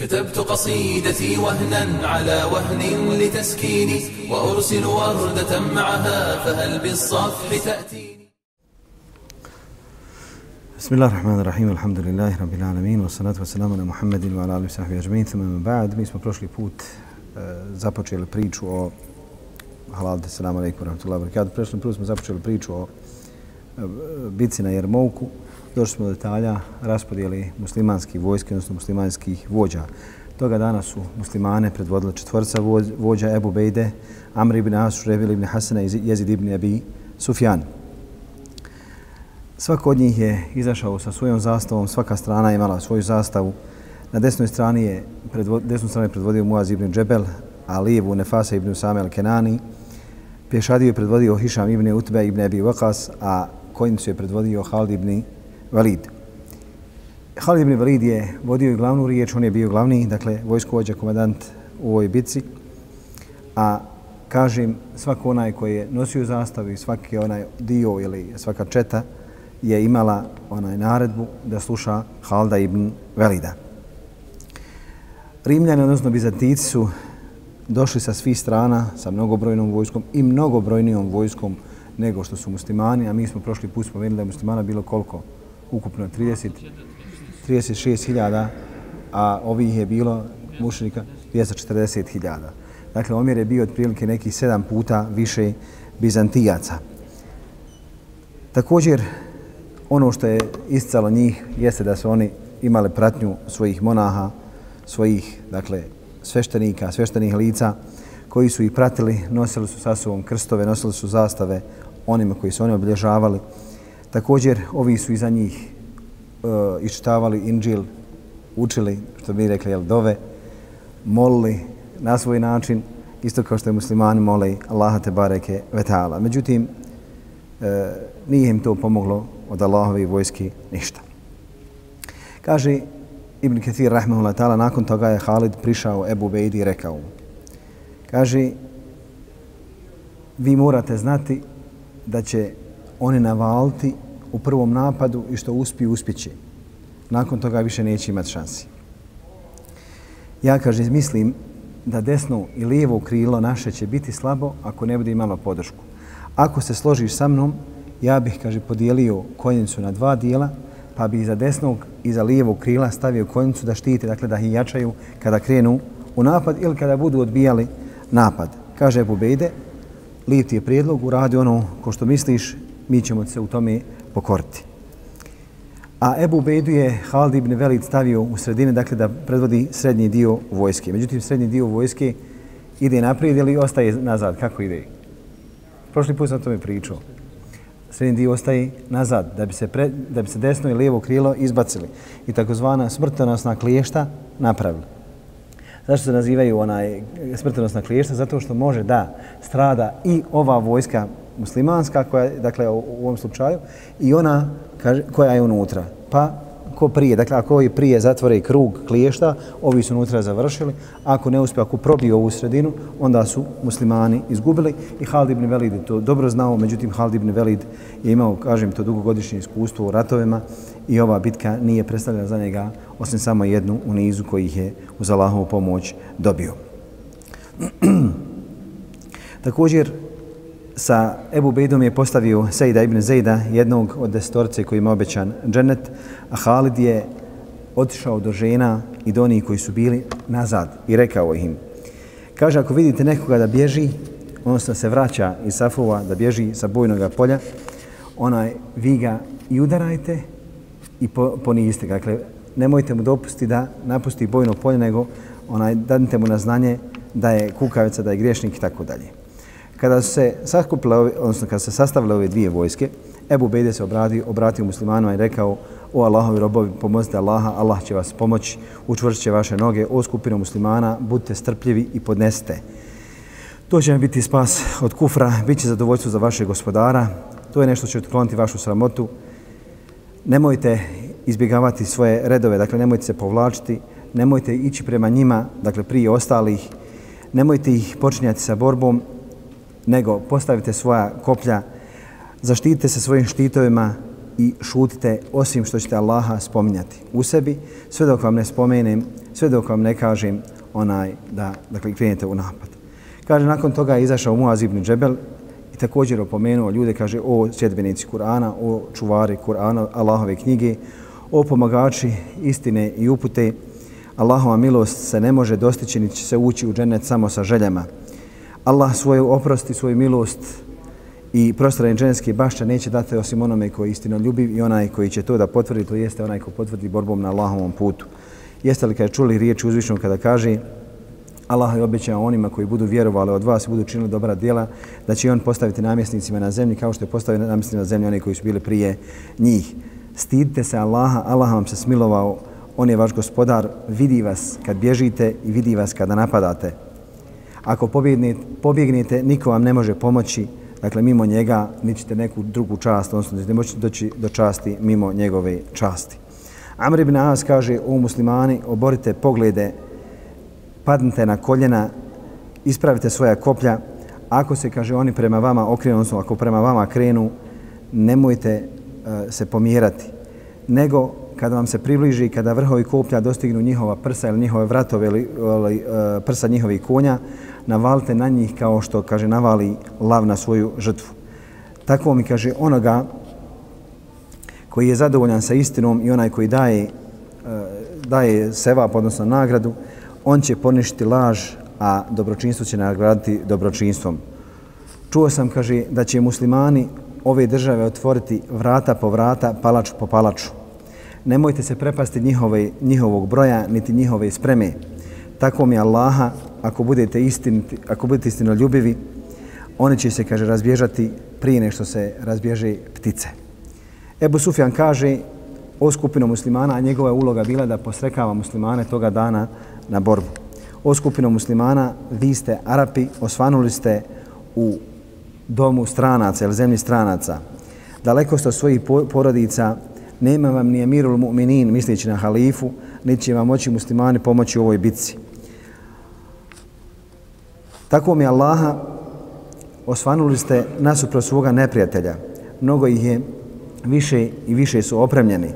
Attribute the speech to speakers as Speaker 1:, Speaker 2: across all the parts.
Speaker 1: كتبت قصيدتي وهنا على وهن لتسكيني وأرسل وردة معها فهل بالصفح تأتيني
Speaker 2: بسم الله الرحمن الرحيم الحمد لله رب العالمين والصلاة والسلام على محمد وعلى آله وصحبه أجمعين ثم من بعد mi smo prošli put uh, započeli priču o halal selam alejkum rahmetullahi ve berekatuh prošli put smo započeli priču o uh, bitci na Jermovku došli smo do detalja raspodijeli muslimanskih vojske, odnosno muslimanskih vođa. Toga dana su muslimane predvodili četvorca vođa Ebu Bejde, Amr ibn As, Rebil ibn Hasana i Jezid ibn Abi Sufjan. Svako od njih je izašao sa svojom zastavom, svaka strana je imala svoju zastavu. Na desnoj strani je predvo, desnu stranu je predvodio Muaz ibn Džebel, a lijevu Nefasa ibn Samel Kenani. Pješadiju je predvodio Hišam ibn Utbe ibn Abi Waqas, a konjicu je predvodio Halid ibn Valid. Halid ibn Valid je vodio i glavnu riječ, on je bio glavni, dakle, vojskovođa, komandant u ovoj bitci. A kažem, svako onaj koji je nosio zastavu i svaki onaj dio ili svaka četa je imala onaj naredbu da sluša Halda ibn Valida. Rimljani, odnosno Bizantici su došli sa svih strana sa mnogobrojnom vojskom i mnogobrojnijom vojskom nego što su muslimani, a mi smo prošli put spomenuli da je muslimana bilo koliko? Ukupno 30, 36.000, a ovih je bilo mušnika 240.000. Dakle, omjer je bio otprilike nekih sedam puta više Bizantijaca. Također, ono što je iscalo njih jeste da su oni imali pratnju svojih monaha, svojih, dakle, sveštenika, sveštenih lica, koji su ih pratili, nosili su sa sobom krstove, nosili su zastave onima koji su oni obilježavali, Također, ovi su iza njih uh, iščitavali Inđil, učili, što bi rekli, jel, dove, molili na svoj način, isto kao što je muslimani mole Allaha te bareke vetala. Međutim, uh, nije im to pomoglo od Allahove vojske ništa. Kaže Ibn Kathir, rahmehullah ta'ala, nakon toga je Halid prišao Ebu Bejdi i rekao Kaže, vi morate znati da će oni navaliti u prvom napadu i što uspiju, uspjeće. Nakon toga više neće imati šansi. Ja, kaže, mislim da desno i lijevo krilo naše će biti slabo ako ne bude imalo podršku. Ako se složiš sa mnom, ja bih, kaže, podijelio konjicu na dva dijela, pa bi za desnog i za lijevog krila stavio konjicu da štite, dakle da ih jačaju kada krenu u napad ili kada budu odbijali napad. Kaže Ebu Bejde, lijep ti je prijedlog, uradi ono ko što misliš, mi ćemo se u tome pokoriti. A Ebu Bejdu je Halid ibn Velid stavio u sredine, dakle da predvodi srednji dio vojske. Međutim, srednji dio vojske ide naprijed ili ostaje nazad? Kako ide? Prošli put sam o tome pričao. Srednji dio ostaje nazad, da bi se, pre, da bi se desno i lijevo krilo izbacili. I takozvana smrtonosna kliješta napravili. Zašto se nazivaju onaj smrtonosna kliješta? Zato što može da strada i ova vojska muslimanska, koja, dakle u, u ovom slučaju, i ona kaže, koja je unutra. Pa ko prije, dakle ako ovi prije zatvore krug kliješta, ovi su unutra završili, ako ne uspije, ako probiju ovu sredinu, onda su muslimani izgubili i Halid ibn Velid to dobro znao, međutim Halid ibn Velid je imao, kažem, to dugogodišnje iskustvo u ratovima i ova bitka nije predstavljena za njega osim samo jednu u nizu koji ih je uz Allahovu pomoć dobio. Također, sa Ebu Bejdom je postavio Sejda ibn Zejda, jednog od destorce koji ima obećan džennet, a Halid je otišao do žena i do onih koji su bili nazad i rekao im. Kaže, ako vidite nekoga da bježi, odnosno se vraća iz Safova da bježi sa bojnog polja, onaj, vi ga i udarajte i po, ponizite. Dakle, nemojte mu dopustiti da napusti bojno polje, nego onaj, dadite mu na znanje da je kukavica, da je griješnik i tako dalje. Kada su se sakupile, odnosno kada se sastavile ove dvije vojske, Ebu Bejde se obrati, obratio muslimanima i rekao O Allahovi robovi, pomozite Allaha, Allah će vas pomoći, učvršće vaše noge, o skupino muslimana, budite strpljivi i podnesite. To će biti spas od kufra, bit će zadovoljstvo za vaše gospodara, to je nešto što će otkloniti vašu sramotu. Nemojte izbjegavati svoje redove, dakle nemojte se povlačiti, nemojte ići prema njima, dakle prije ostalih, nemojte ih počinjati sa borbom, nego postavite svoja koplja, zaštitite se svojim štitovima i šutite osim što ćete Allaha spominjati u sebi, sve dok vam ne spomenem sve dok vam ne kažem onaj da dakle, krenete u napad. Kaže, nakon toga je izašao Muaz ibn Džebel i također opomenuo ljude, kaže, o sjedbenici Kur'ana, o čuvari Kur'ana, Allahove knjige, o pomagači istine i upute, Allahova milost se ne može dostići, ni će se ući u džennet samo sa željama. Allah svoju oprost i svoju milost i prostrane dženevske bašće neće dati osim onome koji je istino ljubiv i onaj koji će to da potvrdi, to jeste onaj ko potvrdi borbom na Allahovom putu. Jeste li kada čuli riječ uzvišnog kada kaže Allah je obećao onima koji budu vjerovali od vas i budu činili dobra djela, da će on postaviti namjesnicima na zemlji kao što je postavio namjesnicima na zemlji oni koji su bili prije njih. Stidite se Allaha, Allah vam se smilovao, on je vaš gospodar, vidi vas kad bježite i vidi vas kada napadate. Ako pobjegnete, niko vam ne može pomoći, dakle mimo njega nićete neku drugu čast, odnosno da moći doći do časti mimo njegove časti. Amr ibn As kaže, o muslimani, oborite poglede, padnite na koljena, ispravite svoja koplja, ako se, kaže, oni prema vama okrenu, odnosno ako prema vama krenu, nemojte uh, se pomjerati, nego kada vam se približi, kada vrhovi koplja dostignu njihova prsa ili njihove vratove ili, ili uh, prsa njihovih konja, navalite na njih kao što, kaže, navali lav na svoju žrtvu. Tako mi, kaže, onoga koji je zadovoljan sa istinom i onaj koji daje, e, daje seva, odnosno nagradu, on će poništiti laž, a dobročinstvo će nagraditi dobročinstvom. Čuo sam, kaže, da će muslimani ove države otvoriti vrata po vrata, palač po palaču. Nemojte se prepasti njihove, njihovog broja, niti njihove spreme. Tako mi Allaha, ako budete, istin, ako budete istino ljubivi, oni će se, kaže, razbježati prije nešto se razbježe ptice. Ebu Sufjan kaže o skupinu muslimana, a njegova uloga bila da posrekava muslimane toga dana na borbu. O skupinu muslimana, vi ste Arapi, osvanuli ste u domu stranaca ili zemlji stranaca. Daleko ste od svojih porodica, nema vam ni emirul mu'minin, misleći na halifu, niti će vam moći muslimani pomoći u ovoj bitci. Tako mi Allaha osvanuli ste nasuprot svoga neprijatelja. Mnogo ih je više i više su opremljeni.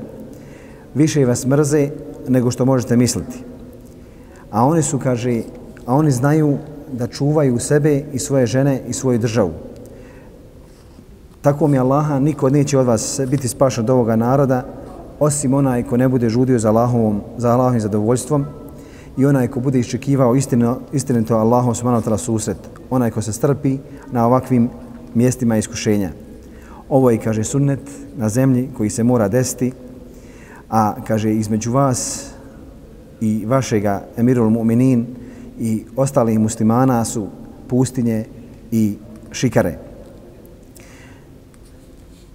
Speaker 2: Više vas mrze nego što možete misliti. A oni su, kaže, a oni znaju da čuvaju sebe i svoje žene i svoju državu. Tako mi Allaha, niko neće od vas biti spašan od ovoga naroda, osim onaj ko ne bude žudio za Allahovom, za Allahovim zadovoljstvom i onaj ko bude iščekivao istino, istinito Allahom subhanahu ta'ala susret, onaj ko se strpi na ovakvim mjestima iskušenja. Ovo je, kaže, sunnet na zemlji koji se mora desiti, a, kaže, između vas i vašega emirul mu'minin i ostalih muslimana su pustinje i šikare.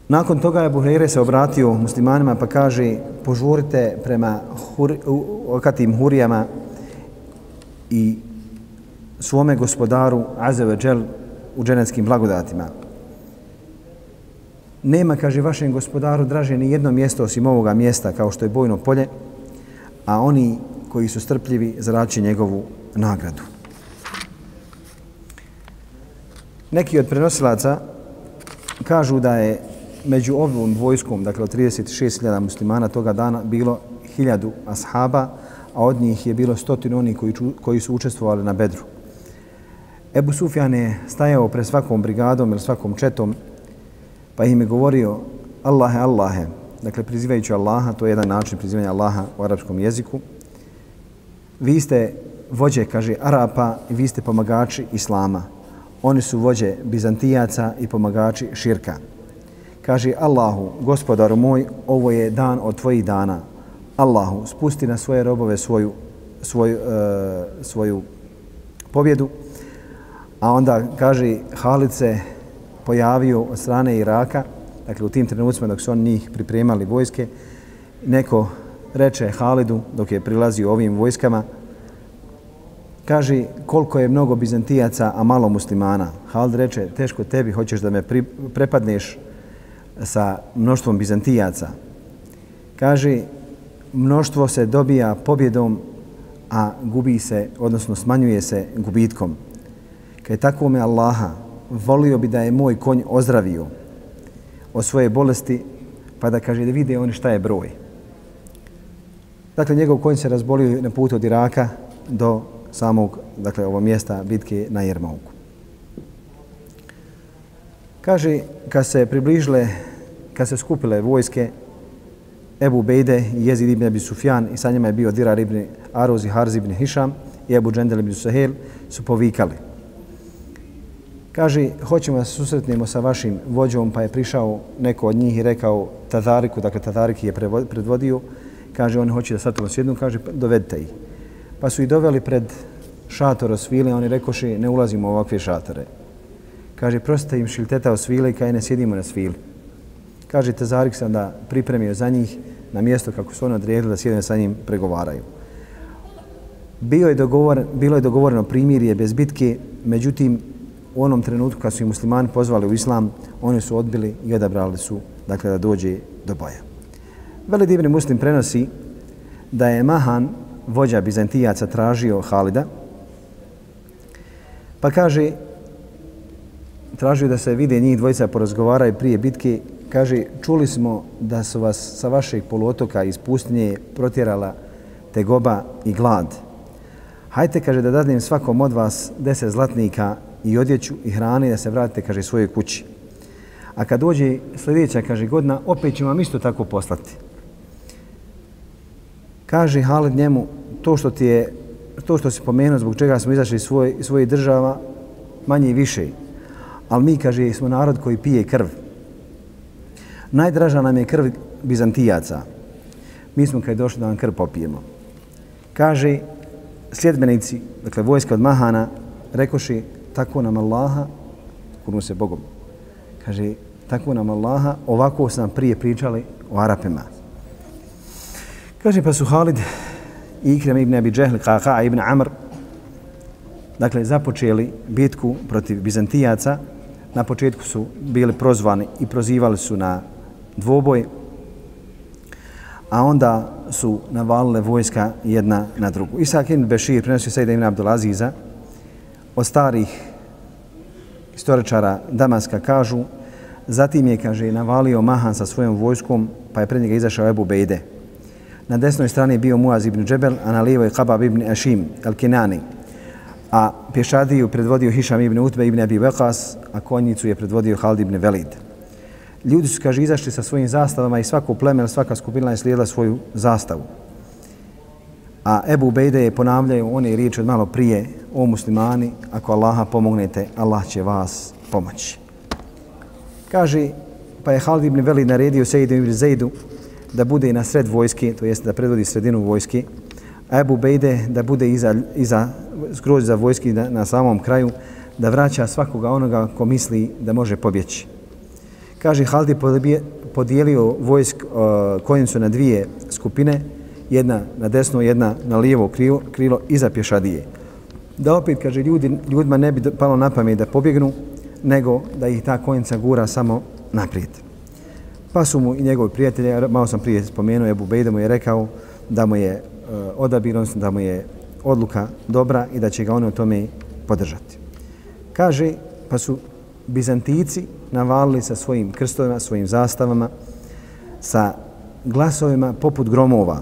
Speaker 2: Nakon toga je Buhreire se obratio muslimanima pa kaže požurite prema hur, okatim hurijama i svome gospodaru Azeve u dženevskim blagodatima. Nema, kaže, vašem gospodaru draže ni jedno mjesto osim ovoga mjesta kao što je bojno polje, a oni koji su strpljivi zarači njegovu nagradu. Neki od prenosilaca kažu da je među ovom vojskom, dakle od 36.000 muslimana toga dana, bilo 1000 ashaba, a od njih je bilo stotinu oni koji, koji su učestvovali na bedru. Ebu Sufjan je stajao pre svakom brigadom ili svakom četom, pa im je govorio Allahe, Allahe, dakle prizivajući Allaha, to je jedan način prizivanja Allaha u arapskom jeziku. Vi ste vođe, kaže, Arapa i vi ste pomagači Islama. Oni su vođe Bizantijaca i pomagači Širka kaže Allahu, gospodaru moj, ovo je dan od tvojih dana. Allahu, spusti na svoje robove svoju, svoju, e, svoju pobjedu. A onda kaže Halid se pojavio od strane Iraka, dakle u tim trenucima dok su oni njih pripremali vojske, neko reče Halidu dok je prilazio ovim vojskama, kaže koliko je mnogo Bizantijaca, a malo muslimana. Halid reče, teško tebi, hoćeš da me pri, prepadneš sa mnoštvom Bizantijaca. Kaže, mnoštvo se dobija pobjedom, a gubi se, odnosno smanjuje se gubitkom. Kaj tako me Allaha, volio bi da je moj konj ozdravio od svoje bolesti, pa da kaže da vide oni šta je broj. Dakle, njegov konj se razbolio na putu od Iraka do samog, dakle, ovo mjesta bitke na Jermauku. Kaže, kad se približile, kad se skupile vojske, Ebu Bejde i Jezid ibn Abi Sufjan i sa njima je bio Dirar ibn Aroz i Harz ibn Hišam i Ebu Džendel ibn Sahel su povikali. Kaže, hoćemo da se susretnemo sa vašim vođom, pa je prišao neko od njih i rekao Tadariku, dakle Tadarik je predvodio, kaže, on hoće da sad to sjednu, kaže, pa dovedite ih. Pa su ih doveli pred šator osvile, oni rekoši, ne ulazimo u ovakve šatore. Kaže, prostite im šilteta osvile i kaj ne sjedimo na svili. Kaže, Tezarik sam da pripremio za njih na mjesto kako su oni odredili da sjedne sa njim pregovaraju. Bio je dogovor, bilo je dogovoreno primirje bez bitke, međutim, u onom trenutku kad su i muslimani pozvali u islam, oni su odbili i odabrali su dakle, da dođe do boja. Veli divni muslim prenosi da je Mahan, vođa Bizantijaca, tražio Halida, pa kaže, tražio da se vide njih dvojica porazgovaraju prije bitke, kaže, čuli smo da su vas sa vašeg poluotoka iz pustinje protjerala tegoba i glad. Hajte, kaže, da dadnem svakom od vas deset zlatnika i odjeću i hrane da se vratite, kaže, svojoj kući. A kad dođe sljedeća, kaže, godina, opet ću vam isto tako poslati. Kaže Halid njemu, to što ti je, to što si pomenuo zbog čega smo izašli iz svoje, svojih država, manje i više. Ali mi, kaže, smo narod koji pije krv. Najdraža nam je krv Bizantijaca. Mi smo kad došli da vam krv popijemo. Kaže, sljedbenici, dakle, vojska od Mahana, rekoši, tako nam Allaha, kunu se Bogom, kaže, tako nam Allaha, ovako sam prije pričali o Arapima. Kaže, pa su Halid i Ikrem ibn Abi Džehl, Qaqa ibn Amr, dakle, započeli bitku protiv Bizantijaca. Na početku su bili prozvani i prozivali su na dvoboj, a onda su navalile vojska jedna na drugu. Isak ibn Bešir prenosio Sejda ibn Abdulaziza, od starih istoričara Damaska kažu, zatim je, kaže, navalio Mahan sa svojom vojskom, pa je pred njega izašao Ebu Bejde. Na desnoj strani je bio Muaz ibn Džebel, a na lijevoj Kabab ibn Ashim, al-Kinani. A pješadiju predvodio Hišam ibn Utbe ibn Abi Vekas, a konjicu je predvodio Halid ibn Velid. Ljudi su, kaže, izašli sa svojim zastavama i svako pleme, svaka skupina je slijedila svoju zastavu. A Ebu Bejde je ponavljaju one riječi od malo prije, o muslimani, ako Allaha pomognete, Allah će vas pomoći. Kaže, pa je Halid ibn Velid naredio Sejidu ibn Zejdu da bude na sred vojske, to jest da predvodi sredinu vojske, a Ebu Bejde da bude iza, iza, skroz za vojski na, na samom kraju, da vraća svakoga onoga ko misli da može pobjeći. Kaže, Halid je podijelio vojsk uh, kojim su na dvije skupine, jedna na desno, jedna na lijevo krilo, krilo iza pješadije. Da opet, kaže, ljudi, ljudima ne bi palo na pamet da pobjegnu, nego da ih ta konjica gura samo naprijed. Pa su mu i njegovi prijatelji, malo sam prije spomenuo, Ebu Bejde mu je rekao da mu je uh, odabir, da mu je odluka dobra i da će ga oni u tome podržati. Kaže, pa su Bizantici navalili sa svojim krstovima, svojim zastavama, sa glasovima poput gromova,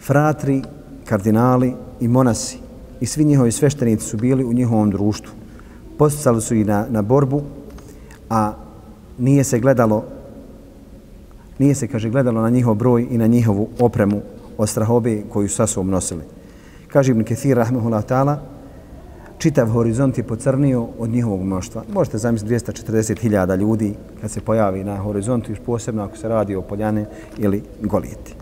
Speaker 2: fratri, kardinali i monasi i svi njihovi sveštenici su bili u njihovom društvu. Posticali su i na, na borbu, a nije se gledalo nije se, kaže, gledalo na njihov broj i na njihovu opremu od strahobe koju sa sobom nosili. Kaže Ibn Kethir, rahmehullah ta'ala, čitav horizont je pocrnio od njihovog mnoštva. Možete zamisliti 240.000 ljudi kad se pojavi na horizontu, još posebno ako se radi o poljane ili golijeti.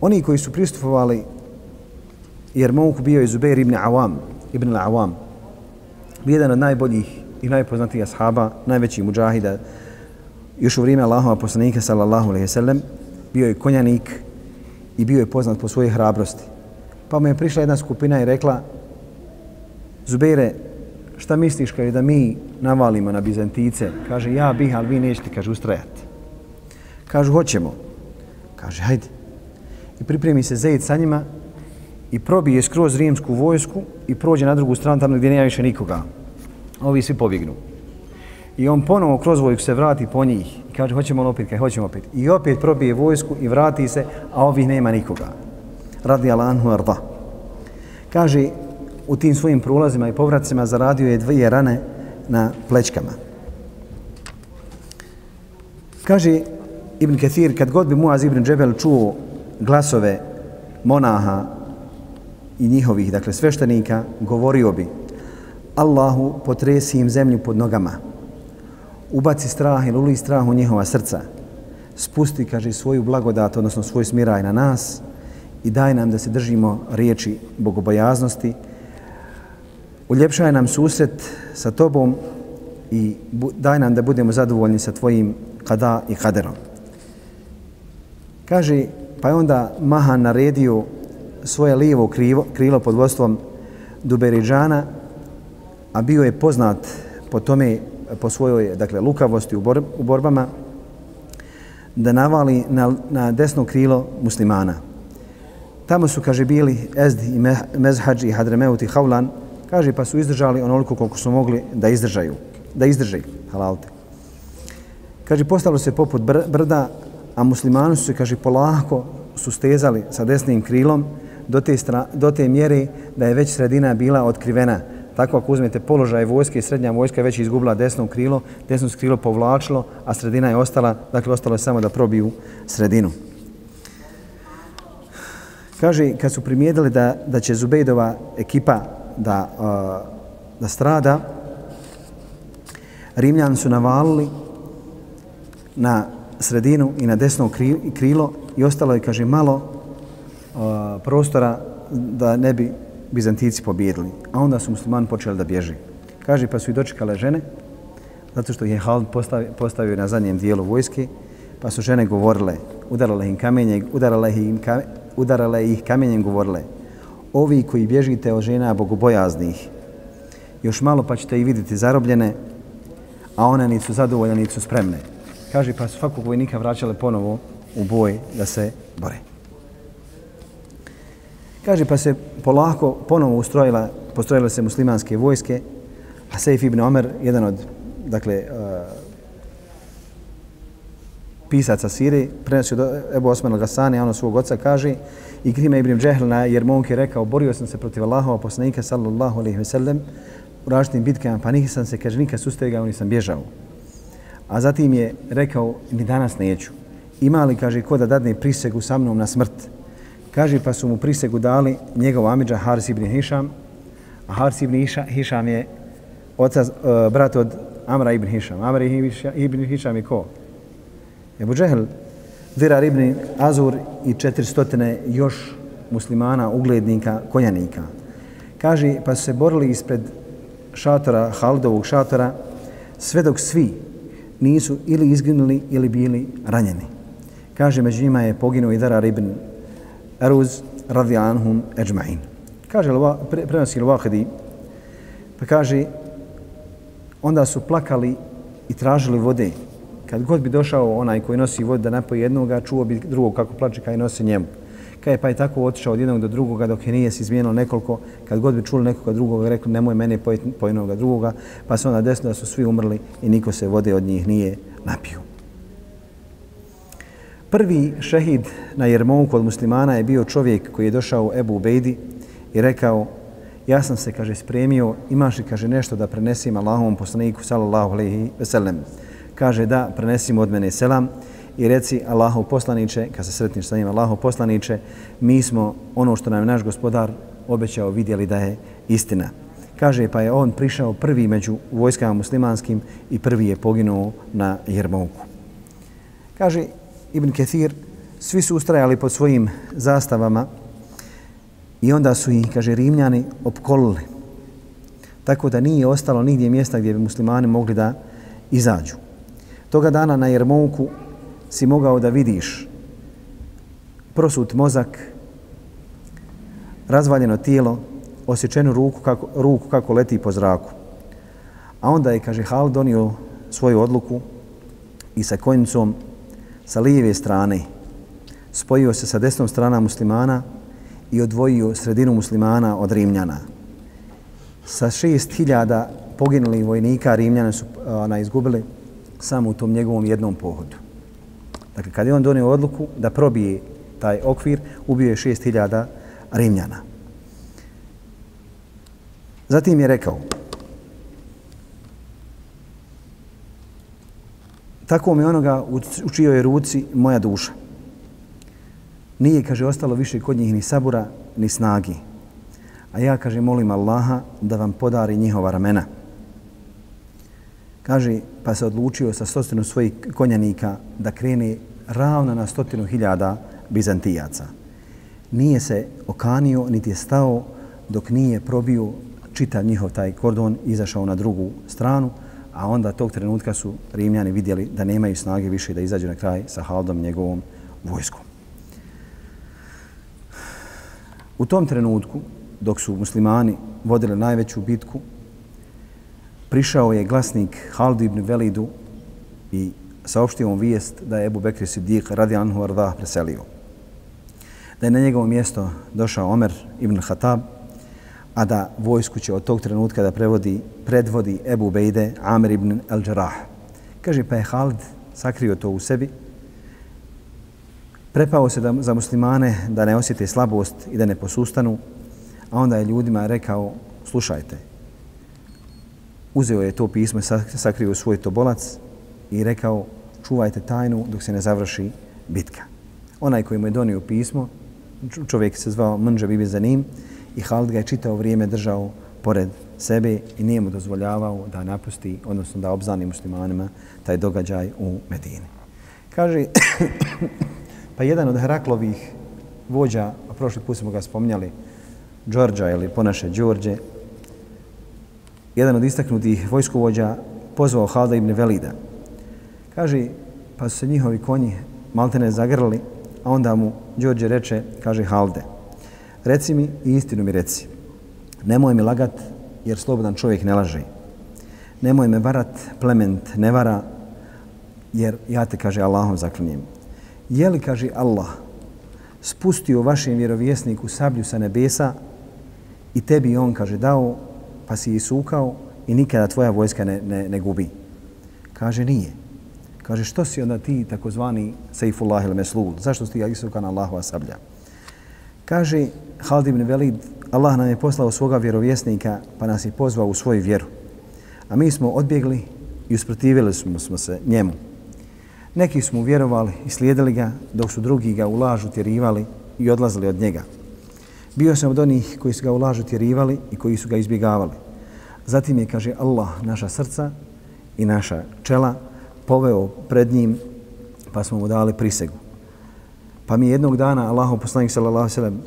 Speaker 2: Oni koji su pristupovali, jer Mouk bio je Zubair ibn Awam, ibn Awam, jedan od najboljih i najpoznatijih ashaba, najvećih muđahida, još u vrijeme Allahova poslanika, sallallahu alaihi sallam, bio je konjanik i bio je poznat po svojoj hrabrosti. Pa mu je prišla jedna skupina i rekla, Zubere, šta misliš kada da mi navalimo na Bizantice? Kaže, ja bih, ali vi nećete, kaže, ustrajati. Kažu, hoćemo. Kaže, hajde i pripremi se Zaid sa njima i probije skroz rimsku vojsku i prođe na drugu stranu tamo gdje nema više nikoga. Ovi svi pobjegnu. I on ponovo kroz vojsku se vrati po njih. i kaže, hoćemo li opet, kaže, hoćemo opet. I opet probije vojsku i vrati se, a ovih nema nikoga. Radi Alanhu Arda. Kaže, u tim svojim prolazima i povracima zaradio je dvije rane na plećkama. Kaže Ibn Kathir, kad god bi Muaz Ibn Džebel čuo glasove monaha i njihovih, dakle, sveštenika, govorio bi Allahu potresi im zemlju pod nogama, ubaci strah ili uli strah u njihova srca, spusti, kaže, svoju blagodat, odnosno svoj smiraj na nas i daj nam da se držimo riječi bogobojaznosti, uljepšaj nam susret sa tobom i daj nam da budemo zadovoljni sa tvojim kada i kaderom. Kaže, pa je onda Mahan naredio svoje lijevo krivo, krilo pod vodstvom Duberidžana, a bio je poznat po tome, po svojoj dakle, lukavosti u, bor, u borbama, da navali na, na desno krilo muslimana. Tamo su, kaže, bili Ezd i Mezhađ i Hadremeut i Havlan, kaže, pa su izdržali onoliko koliko su mogli da izdržaju, da izdržaju, halalte. Kaže, postalo se poput brda, a muslimani su se, kaže, polako su stezali sa desnim krilom do te, stra, do te mjere da je već sredina bila otkrivena. Tako ako uzmete položaj vojske, srednja vojska je već izgubila desno krilo, desno krilo povlačilo, a sredina je ostala, dakle ostalo je samo da probiju sredinu. Kaže, kad su primijedili da, da će Zubejdova ekipa da, uh, da strada, Rimljani su navalili na sredinu i na desno krilo i ostalo je, kaže, malo uh, prostora da ne bi Bizantici pobjedili. A onda su muslimani počeli da bježi. Kaže, pa su i dočekale žene, zato što je Halid postavio, postavio na zadnjem dijelu vojske, pa su žene govorile, udarale im kamenje, udarale im kamenje, udarale ih kamenjem, govorile, ovi koji bježite od žena bogobojaznih, još malo pa ćete i vidjeti zarobljene, a one nisu zadovoljne, nisu spremne. Kaže, pa su svakog vojnika vraćale ponovo u boj da se bore. Kaže, pa se polako ponovo ustrojila, postrojile se muslimanske vojske, a Sejf ibn Omer, jedan od, dakle, uh, pisaca Siri, prenosio do Ebu Osman al-Gasani, ono svog oca kaže, i Krima ibn Džehlna, jer Monk je rekao, borio sam se protiv Allahova poslanika, sallallahu alaihi ve sellem, u različitim bitkama, pa nisam se, kaže, nikad sustegao, nisam bježao. A zatim je rekao, ni danas neću. Ima li, kaže, ko da dadne prisegu sa mnom na smrt? Kaže, pa su mu prisegu dali njegov amidža Haris ibn Hišam, a Haris ibn Hišam je oca, uh, e, brat od Amra ibn Hišam. Amra ibn Hišam je ko? Ebu Džehl, Dirar ibn Azur i 400 još muslimana, uglednika, konjanika. Kaže, pa su se borili ispred šatora, Haldovog šatora, sve dok svi nisu ili izginuli ili bili ranjeni. Kaže, među njima je poginuo i Darar ibn Aruz radi anhum eđma'in. Kaže, pre, prenosi Luvahidi, pa kaže, onda su plakali i tražili vode. Kad god bi došao onaj koji nosi vodu da napoji jednoga, čuo bi drugog kako plače kaj nosi njemu. Kaj je pa je tako otišao od jednog do drugoga dok je nije se izmijenilo nekoliko, kad god bi čuli nekoga drugoga, rekli nemoj mene pojeti po jednoga drugoga, pa se onda desno da su svi umrli i niko se vode od njih nije napio. Prvi šehid na Jermonku od muslimana je bio čovjek koji je došao u Ebu Ubejdi i rekao ja sam se, kaže, spremio, imaš li, kaže, nešto da prenesim Allahovom poslaniku, sallallahu alaihi veselem. Kaže, da, prenesimo od mene selam i reci Allahov poslaniće, kad se sretniš sa njim, Allahov poslaniće, mi smo ono što nam je naš gospodar obećao, vidjeli da je istina. Kaže, pa je on prišao prvi među vojskama muslimanskim i prvi je poginuo na Jermonku. Kaže, Ibn Kethir, svi su ustrajali pod svojim zastavama i onda su ih, kaže, Rimljani opkolili. Tako da nije ostalo nigdje mjesta gdje bi muslimani mogli da izađu. Toga dana na Jermonku si mogao da vidiš prosut mozak, razvaljeno tijelo, osjećenu ruku kako, ruku kako leti po zraku. A onda je, kaže, Hal donio svoju odluku i sa konjicom sa lijeve strane spojio se sa desnom strana muslimana i odvojio sredinu muslimana od Rimljana. Sa šest hiljada poginulih vojnika Rimljana su ona, izgubili samo u tom njegovom jednom pohodu. Dakle, kad je on donio odluku da probije taj okvir, ubio je 6000 Rimljana. Zatim je rekao, tako mi onoga u čijoj ruci moja duša. Nije, kaže, ostalo više kod njih ni sabura, ni snagi. A ja, kaže, molim Allaha da vam podari njihova ramena. Kaže, pa se odlučio sa stotinu svojih konjanika da krene ravno na stotinu hiljada Bizantijaca. Nije se okanio, niti je stao dok nije probio čitav njihov taj kordon izašao na drugu stranu, a onda tog trenutka su Rimljani vidjeli da nemaju snage više da izađu na kraj sa Haldom njegovom vojskom. U tom trenutku, dok su muslimani vodili najveću bitku, prišao je glasnik Halid ibn Velidu i saopštio mu vijest da je Ebu Bekri Siddiq radi Anhu Ardah preselio. Da je na njegovo mjesto došao Omer ibn Khattab, a da vojsku će od tog trenutka da prevodi, predvodi Ebu Bejde Amr ibn al-đarah. Kaže, pa je Halid sakrio to u sebi, prepao se da, za muslimane da ne osjete slabost i da ne posustanu, a onda je ljudima rekao, slušajte, uzeo je to pismo i sakrio u svoj tobolac i rekao, čuvajte tajnu dok se ne završi bitka. Onaj koji mu je donio pismo, čovjek se zvao Mnđa Bibi Zanim, i Halid ga je čitao vrijeme držao pored sebe i nije mu dozvoljavao da napusti, odnosno da obzani muslimanima taj događaj u Medini. Kaže, pa jedan od Heraklovih vođa, a prošli put smo ga spominjali, Đorđa ili ponaše Đorđe, jedan od istaknutih vojskovođa pozvao Halda ibn Velida. Kaže, pa su se njihovi konji maltene zagrli, a onda mu Đorđe reče, kaže Halde, reci mi i istinu mi reci. Nemoj mi lagat, jer slobodan čovjek ne laže. Nemoj me varat, plement ne vara, jer ja te, kaže, Allahom zaklinjem. Je li, kaže Allah, spustio vašem vjerovjesniku sablju sa nebesa i tebi on, kaže, dao, pa si isukao i nikada tvoja vojska ne, ne, ne gubi? Kaže, nije. Kaže, što si onda ti, takozvani Sejfullah ili Meslul? Zašto si ti isukan Allahova sablja? Kaže, Halid ibn Velid, Allah nam je poslao svoga vjerovjesnika pa nas je pozvao u svoju vjeru. A mi smo odbjegli i usprotivili smo, smo se njemu. Neki smo vjerovali i slijedili ga, dok su drugi ga u lažu tjerivali i odlazili od njega. Bio sam od onih koji su ga u lažu tjerivali i koji su ga izbjegavali. Zatim je, kaže Allah, naša srca i naša čela poveo pred njim, pa smo mu dali prisegu. Pa mi jednog dana Allahu poslanik sallallahu alejhi ve sellem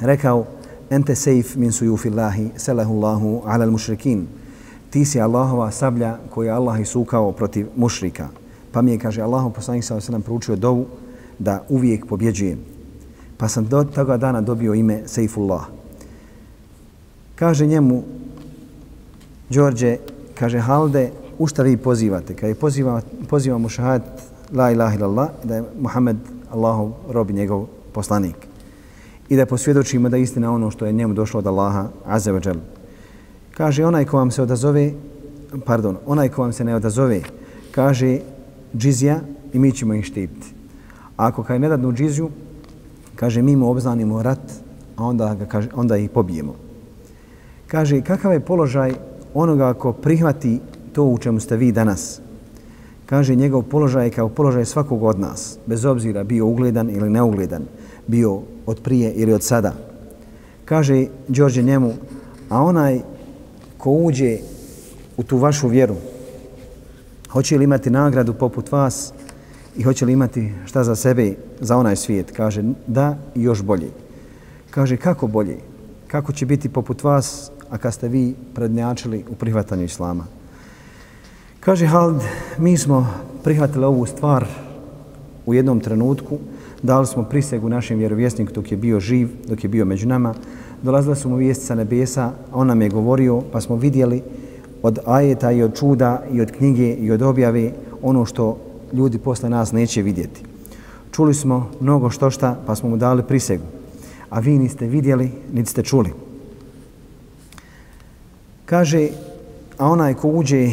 Speaker 2: rekao ente sejf min suyufillahi salahu Allahu ala al-mushrikin. Ti si Allahova sablja koju je Allah isukao protiv mušrika. Pa mi je, kaže, Allahu poslanik sallallahu alejhi ve sellem proučio dovu da uvijek pobjeđujem. Pa sam do toga dana dobio ime Sejfullah. Kaže njemu, Đorđe, kaže, Halde, u šta vi pozivate? Kaže, poziva, pozivamo šahad la ilaha illallah, da je Muhammed Allahov rob i njegov poslanik. I da posvjedočimo da istina ono što je njemu došlo od Allaha, azza wa Kaže, onaj ko vam se odazove, pardon, onaj ko vam se ne odazove, kaže džizija i mi ćemo ih štititi. A ako kaj ne dadnu džiziju, kaže, mi mu obznanimo rat, a onda, ga, kaže, onda ih pobijemo. Kaže, kakav je položaj onoga ko prihvati to u čemu ste vi danas, kaže njegov položaj kao položaj svakog od nas, bez obzira bio ugledan ili neugledan, bio od prije ili od sada. Kaže Đorđe njemu, a onaj ko uđe u tu vašu vjeru, hoće li imati nagradu poput vas i hoće li imati šta za sebe, za onaj svijet? Kaže, da i još bolje. Kaže, kako bolje? Kako će biti poput vas, a kad ste vi prednjačili u prihvatanju Islama? Kaže Hald, mi smo prihvatili ovu stvar u jednom trenutku, dali smo prisegu našem vjerovjesniku dok je bio živ, dok je bio među nama, dolazila su mu vijest sa nebesa, a on nam je govorio, pa smo vidjeli od ajeta i od čuda i od knjige i od objave ono što ljudi posle nas neće vidjeti. Čuli smo mnogo što šta, pa smo mu dali prisegu. A vi niste vidjeli, niti ste čuli. Kaže, a onaj ko uđe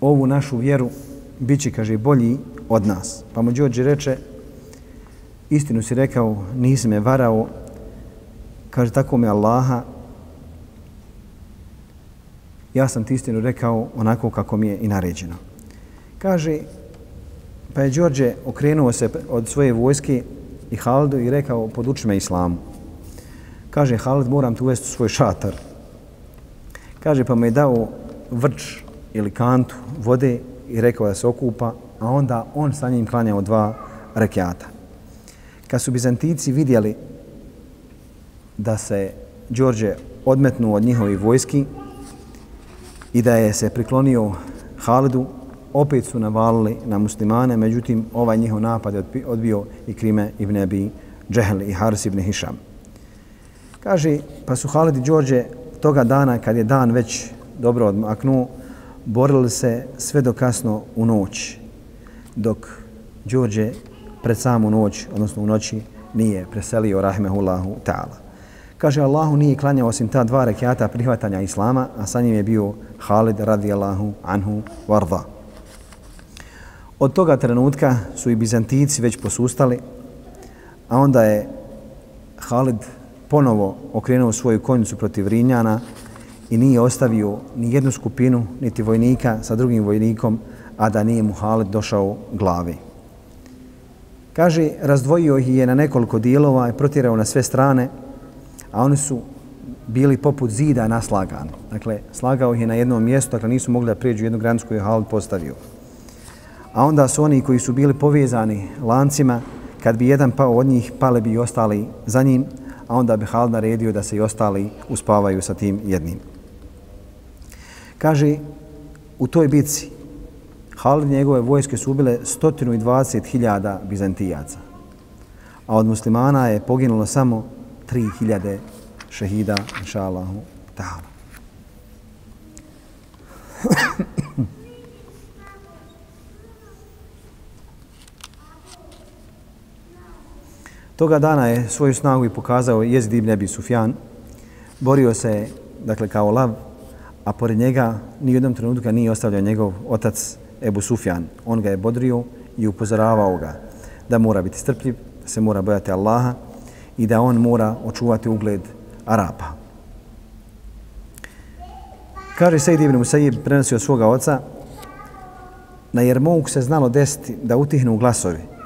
Speaker 2: ovu našu vjeru bit će, kaže, bolji od nas. Pa mu Đorđe reče, istinu si rekao, nisi me varao, kaže, tako mi Allaha, ja sam ti istinu rekao onako kako mi je i naređeno. Kaže, pa je Đorđe okrenuo se od svoje vojske i Halidu i rekao, poduči me islamu. Kaže, Halid, moram tu uvesti svoj šatar. Kaže, pa mu je dao vrč ili kantu vode i rekao da se okupa, a onda on sa njim klanjao dva rekiata. Kad su Bizantici vidjeli da se Đorđe odmetnuo od njihovi vojski i da je se priklonio Halidu, opet su navalili na muslimane, međutim ovaj njihov napad je odbio i Krime ibn Abi Džehl i Haris ibn Hišam. Kaže, pa su Halid i Đorđe toga dana, kad je dan već dobro odmaknuo, borili se sve do kasno u noć, dok Đorđe pred samu noć, odnosno u noći, nije preselio rahmehullahu ta'ala. Kaže, Allahu nije klanjao osim ta dva rekiata prihvatanja Islama, a sa njim je bio Halid radijallahu anhu varda. Od toga trenutka su i Bizantici već posustali, a onda je Halid ponovo okrenuo svoju konjicu protiv Rinjana i nije ostavio ni jednu skupinu, niti vojnika sa drugim vojnikom, a da nije mu Halid došao glavi. Kaže, razdvojio ih je na nekoliko dijelova i protirao na sve strane, a oni su bili poput zida naslagani. Dakle, slagao ih je na jednom mjestu, dakle nisu mogli da prijeđu jednu granicu koju je Halid postavio. A onda su oni koji su bili povezani lancima, kad bi jedan pao od njih, pale bi i ostali za njim, a onda bi Halid naredio da se i ostali uspavaju sa tim jednim. Kaže, u toj bitci Halid njegove vojske su ubile 120.000 Bizantijaca, a od muslimana je poginulo samo 3.000 šehida, inša Allahu ta'ala. Toga dana je svoju snagu i pokazao Jezid ibn Ebi Sufjan. Borio se, dakle, kao lav, a pored njega ni jednom trenutku nije ostavljao njegov otac Ebu Sufjan. On ga je bodrio i upozoravao ga da mora biti strpljiv, da se mora bojati Allaha i da on mora očuvati ugled Arapa. Kaže Sejid ibn Musaib, prenosi od svoga oca, na Jermouk se znalo desiti da utihnu glasovi,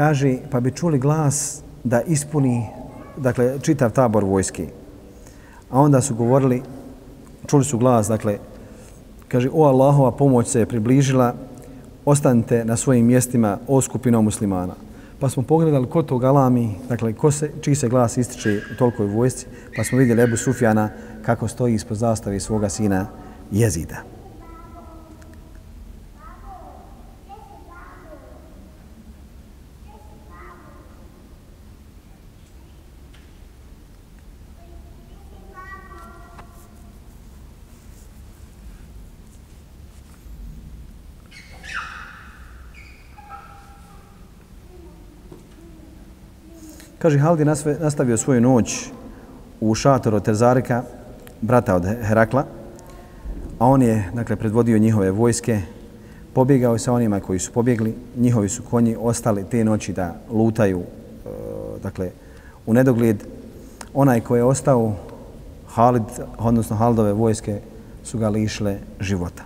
Speaker 2: kaže, pa bi čuli glas da ispuni, dakle, čitav tabor vojske. A onda su govorili, čuli su glas, dakle, kaže, o Allahova pomoć se je približila, ostanite na svojim mjestima o skupino muslimana. Pa smo pogledali ko to galami, dakle, ko se, čiji se glas ističe u tolikoj vojsci, pa smo vidjeli Ebu Sufjana kako stoji ispod zastave svoga sina Jezida. Kaže, Haldi nastavio svoju noć u šatoru Terzarika, brata od Herakla, a on je, dakle, predvodio njihove vojske, pobjegao sa onima koji su pobjegli, njihovi su konji ostali te noći da lutaju, e, dakle, u nedogled. Onaj koji je ostao, Halid, odnosno Haldove vojske, su ga lišile života.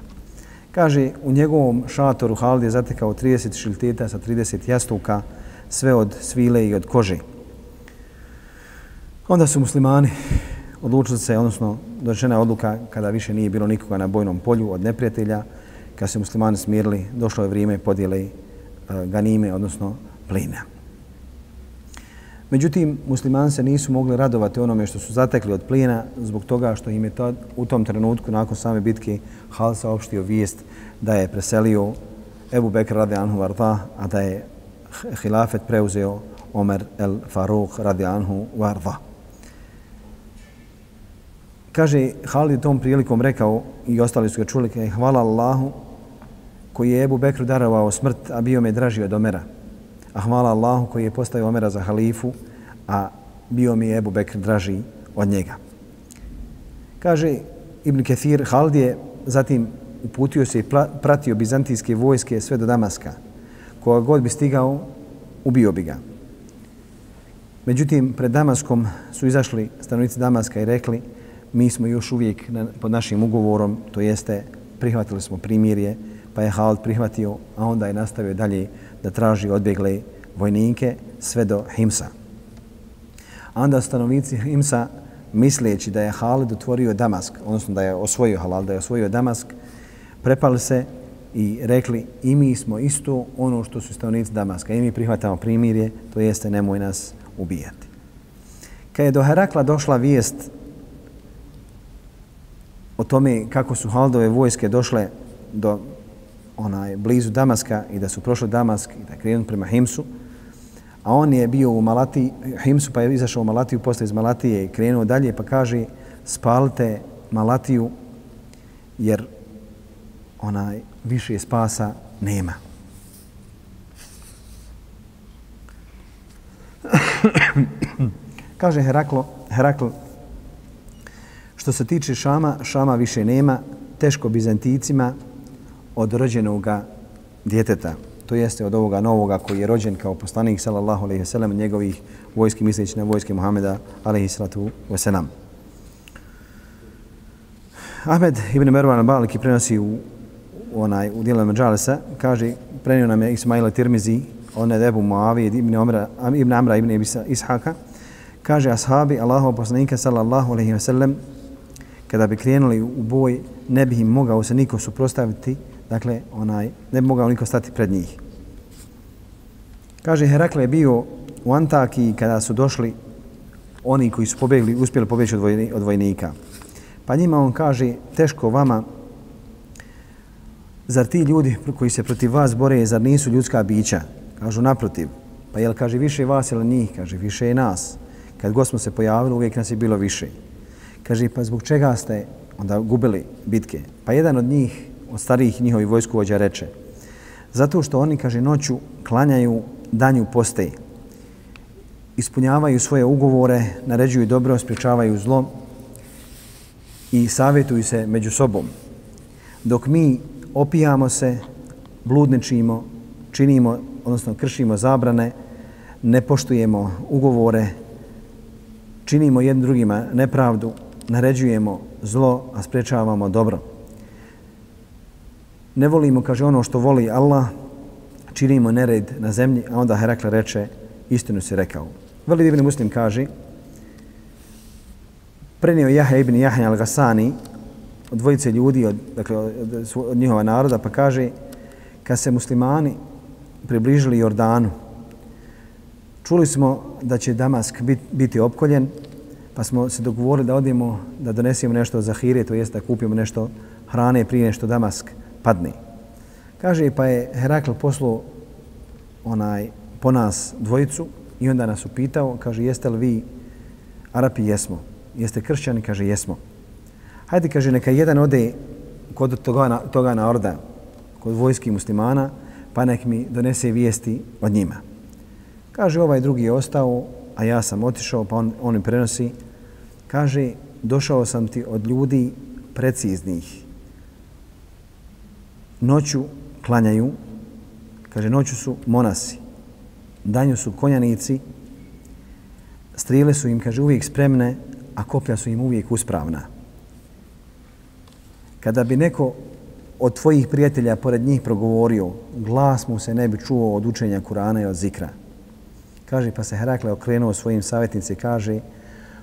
Speaker 2: Kaže, u njegovom šatoru Halid je zatekao 30 šilteta sa 30 jastuka, sve od svile i od kože. Onda su muslimani odlučili se, odnosno došena je odluka kada više nije bilo nikoga na bojnom polju od neprijatelja, kada se muslimani smirili, došlo je vrijeme podijele e, ganime, odnosno plina. Međutim, muslimani se nisu mogli radovati onome što su zatekli od plina zbog toga što im je to, u tom trenutku, nakon same bitke, Hal saopštio vijest da je preselio Ebu Bekr radi Anhu Varda, a da je hilafet preuzeo Omer el Faruk radi Anhu Varda. Kaže, Halid tom prilikom rekao i ostali su ga čuli, kaže, hvala Allahu koji je Ebu Bekru darovao smrt, a bio me draži od Omera. A hvala Allahu koji je postavio Omera za halifu, a bio mi je Ebu Bekr draži od njega. Kaže Ibn Kathir, Halid je zatim uputio se i pratio bizantijske vojske sve do Damaska. Koga god bi stigao, ubio bi ga. Međutim, pred Damaskom su izašli stanovnici Damaska i rekli mi smo još uvijek na, pod našim ugovorom, to jeste prihvatili smo primirje, pa je Halid prihvatio, a onda je nastavio dalje da traži odbjegle vojnike sve do Himsa. A onda stanovnici Himsa, misleći da je Halid otvorio Damask, odnosno da je osvojio Halal, da je osvojio Damask, prepali se i rekli i mi smo isto ono što su stanovnici Damaska i mi prihvatamo primirje, to jeste nemoj nas ubijati. Kad je do Herakla došla vijest o tome kako su Haldove vojske došle do onaj blizu Damaska i da su prošli Damask i da krenu prema Himsu, a on je bio u Malati, Himsu pa je izašao u Malatiju, posle iz Malatije i krenuo dalje pa kaže spalite Malatiju jer onaj više spasa nema. kaže Heraklo, Herakl, što se tiče Šama, Šama više nema, teško Bizanticima od rođenoga djeteta, to jeste od ovoga novoga koji je rođen kao poslanik sallallahu alejhi ve sellem njegovih vojski misleći na vojske Muhameda alejhi salatu ve selam. Ahmed ibn Mervan Baliki prenosi u, u onaj u dijelu Majalisa, kaže prenio nam je Ismail Tirmizi, on je debu Muavije ibn Omra, ibn Amra ibn Ibisa Ishaka, kaže ashabi Allahov poslanika sallallahu alejhi ve sellem kada bi krenuli u boj ne bi im mogao se niko suprostaviti, dakle, onaj, ne bi mogao niko stati pred njih. Kaže, Herakle je bio u Antakiji kada su došli oni koji su pobegli, uspjeli pobjeći od, od vojnika. Pa njima on kaže, teško vama, zar ti ljudi koji se protiv vas bore, zar nisu ljudska bića? Kažu, naprotiv. Pa jel, kaže, više vas ili njih? Kaže, više je nas. Kad god smo se pojavili, uvijek nas je bilo više. Kaže, pa zbog čega ste onda gubili bitke? Pa jedan od njih od starijih njihovih vojskovođa reče zato što oni, kaže, noću klanjaju, danju posteji. Ispunjavaju svoje ugovore, naređuju dobro, spriječavaju zlo i savjetuju se među sobom. Dok mi opijamo se, bludničimo, činimo, odnosno kršimo zabrane, ne poštujemo ugovore, činimo jednim drugima nepravdu, naređujemo zlo, a sprečavamo dobro ne volimo, kaže, ono što voli Allah, činimo nered na zemlji, a onda Herakle reče, istinu si rekao. Veli divni muslim kaže, prenio Jahe ibn Jahe al-Gasani od dvojice ljudi, od, dakle, od, od njihova naroda, pa kaže, kad se muslimani približili Jordanu, čuli smo da će Damask bit, biti opkoljen, pa smo se dogovorili da odemo da donesemo nešto za hire, to jest da kupimo nešto hrane prije nešto Damask padne. Kaže, pa je Herakl poslao onaj, po nas dvojicu i onda nas upitao, kaže, jeste li vi Arapi? Jesmo. Jeste kršćani? Kaže, jesmo. Hajde, kaže, neka jedan ode kod toga, toga naroda, kod vojskih muslimana, pa nek mi donese vijesti od njima. Kaže, ovaj drugi je ostao, a ja sam otišao, pa on, on mi prenosi. Kaže, došao sam ti od ljudi preciznih, noću klanjaju, kaže noću su monasi, danju su konjanici, strile su im, kaže, uvijek spremne, a koplja su im uvijek uspravna. Kada bi neko od tvojih prijatelja pored njih progovorio, glas mu se ne bi čuo od učenja Kurana i od zikra. Kaže, pa se Herakle okrenuo svojim savjetnici i kaže,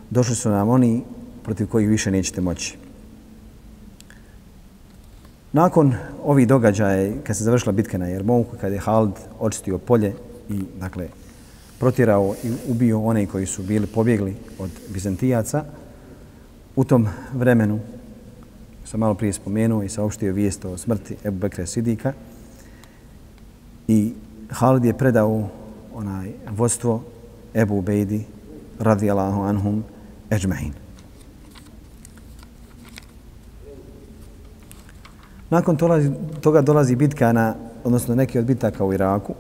Speaker 2: došli su nam oni protiv kojih više nećete moći. Nakon ovih događaja, kad se završila bitka na Jermonku, kad je Hald očistio polje i dakle, protjerao i ubio one koji su bili pobjegli od Bizantijaca, u tom vremenu sam malo prije spomenuo i saopštio vijest o smrti Ebu Bekre Sidika i Halid je predao onaj vodstvo Ebu Ubejdi radijallahu anhum eđmehin. Nakon toga dolazi bitka na, odnosno neki od bitaka u Iraku,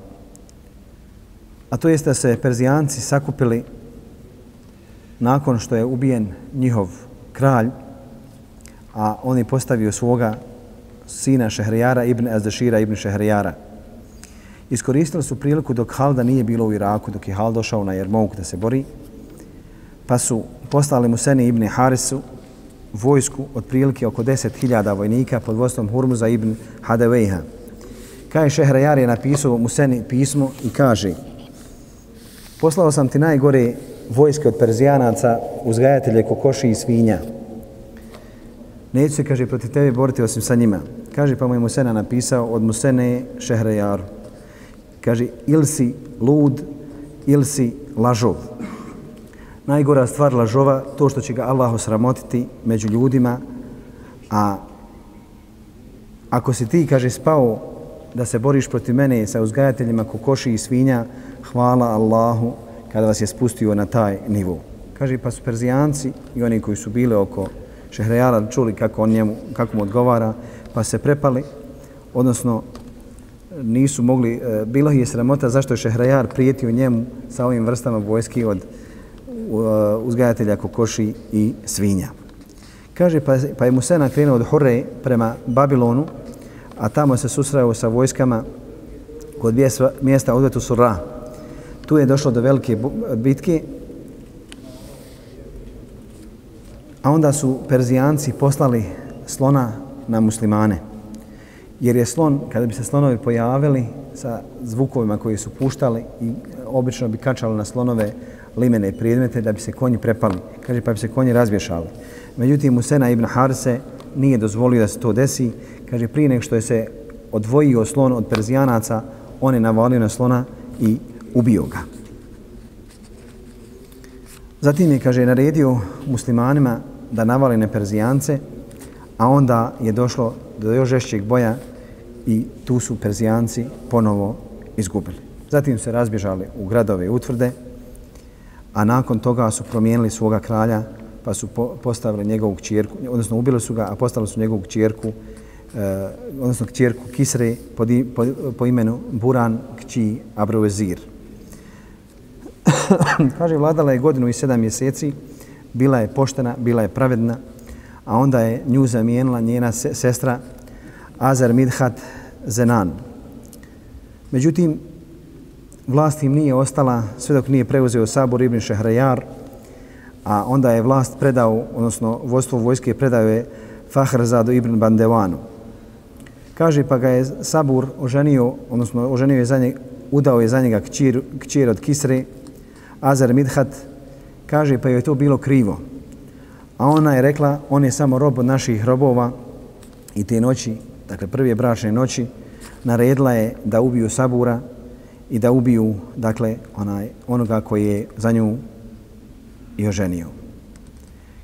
Speaker 2: a to jeste da se Perzijanci sakupili nakon što je ubijen njihov kralj, a on je postavio svoga, sina Šehrijara ibn Azdešira ibn Šehrijara. Iskoristili su priliku dok Halda nije bilo u Iraku, dok je Hal došao na Jermouk da se bori, pa su poslali Museni ibn Harisu vojsku od prilike oko 10.000 vojnika pod vodstvom Hurmuza ibn Hadavejha. Kaj Šehrajar je napisao Museni pismo i kaže Poslao sam ti najgore vojske od Perzijanaca, uzgajatelje kokoši i svinja. Neću se, kaže, protiv tebe boriti osim sa njima. Kaže, pa mu je Musena napisao od Musene Šehrajaru. Kaže, ili si lud, ili si lažov. Najgora stvar lažova, to što će ga Allah osramotiti među ljudima, a ako si ti, kaže, spao da se boriš protiv mene sa uzgajateljima kokoši i svinja, hvala Allahu kada vas je spustio na taj nivo. Kaže, pa su Perzijanci i oni koji su bili oko Šehrejara čuli kako, on njemu, kako mu odgovara, pa se prepali, odnosno nisu mogli, e, bilo je sramota zašto je Šehrajar prijetio njemu sa ovim vrstama vojski od e, uzgajatelja kokoši i svinja. Kaže, pa, pa je Musena krenuo od Hore prema Babilonu, a tamo se susreo sa vojskama kod mjesta odvetu Surra. Tu je došlo do velike bitke, a onda su Perzijanci poslali slona na muslimane. Jer je slon, kada bi se slonovi pojavili sa zvukovima koji su puštali i obično bi kačali na slonove limene i predmete da bi se konji prepali. Kaže, pa bi se konji razvješali. Međutim, Musena ibn Harse nije dozvolio da se to desi. Kaže, prije nek što je se odvojio slon od Perzijanaca, on je navalio na slona i ubio ga. Zatim je, kaže, naredio muslimanima da navali na Perzijance, a onda je došlo do još žešćeg boja i tu su Perzijanci ponovo izgubili. Zatim se razbježali u gradove i utvrde, a nakon toga su promijenili svoga kralja pa su postavili njegovu čirku, odnosno ubili su ga, a postavili su njegovu čirku, eh, odnosno čirku Kisre po, po, po imenu Buran kći Abruvezir. Kaže, vladala je godinu i sedam mjeseci, bila je poštena, bila je pravedna, a onda je nju zamijenila njena sestra Azar Midhat Zenan. Međutim, vlast im nije ostala sve dok nije preuzeo Sabor ibn Šehrajar, a onda je vlast predao, odnosno vojstvo vojske predao je Fahrzadu ibn Bandevanu. Kaže pa ga je Sabur oženio, odnosno oženio je za njega, udao je za njega kćir, kćir od Kisre, Azar Midhat, kaže pa je to bilo krivo. A ona je rekla, on je samo rob od naših robova i te noći, dakle prve bračne noći, naredila je da ubiju Sabura i da ubiju dakle onaj onoga koji je za nju i oženio.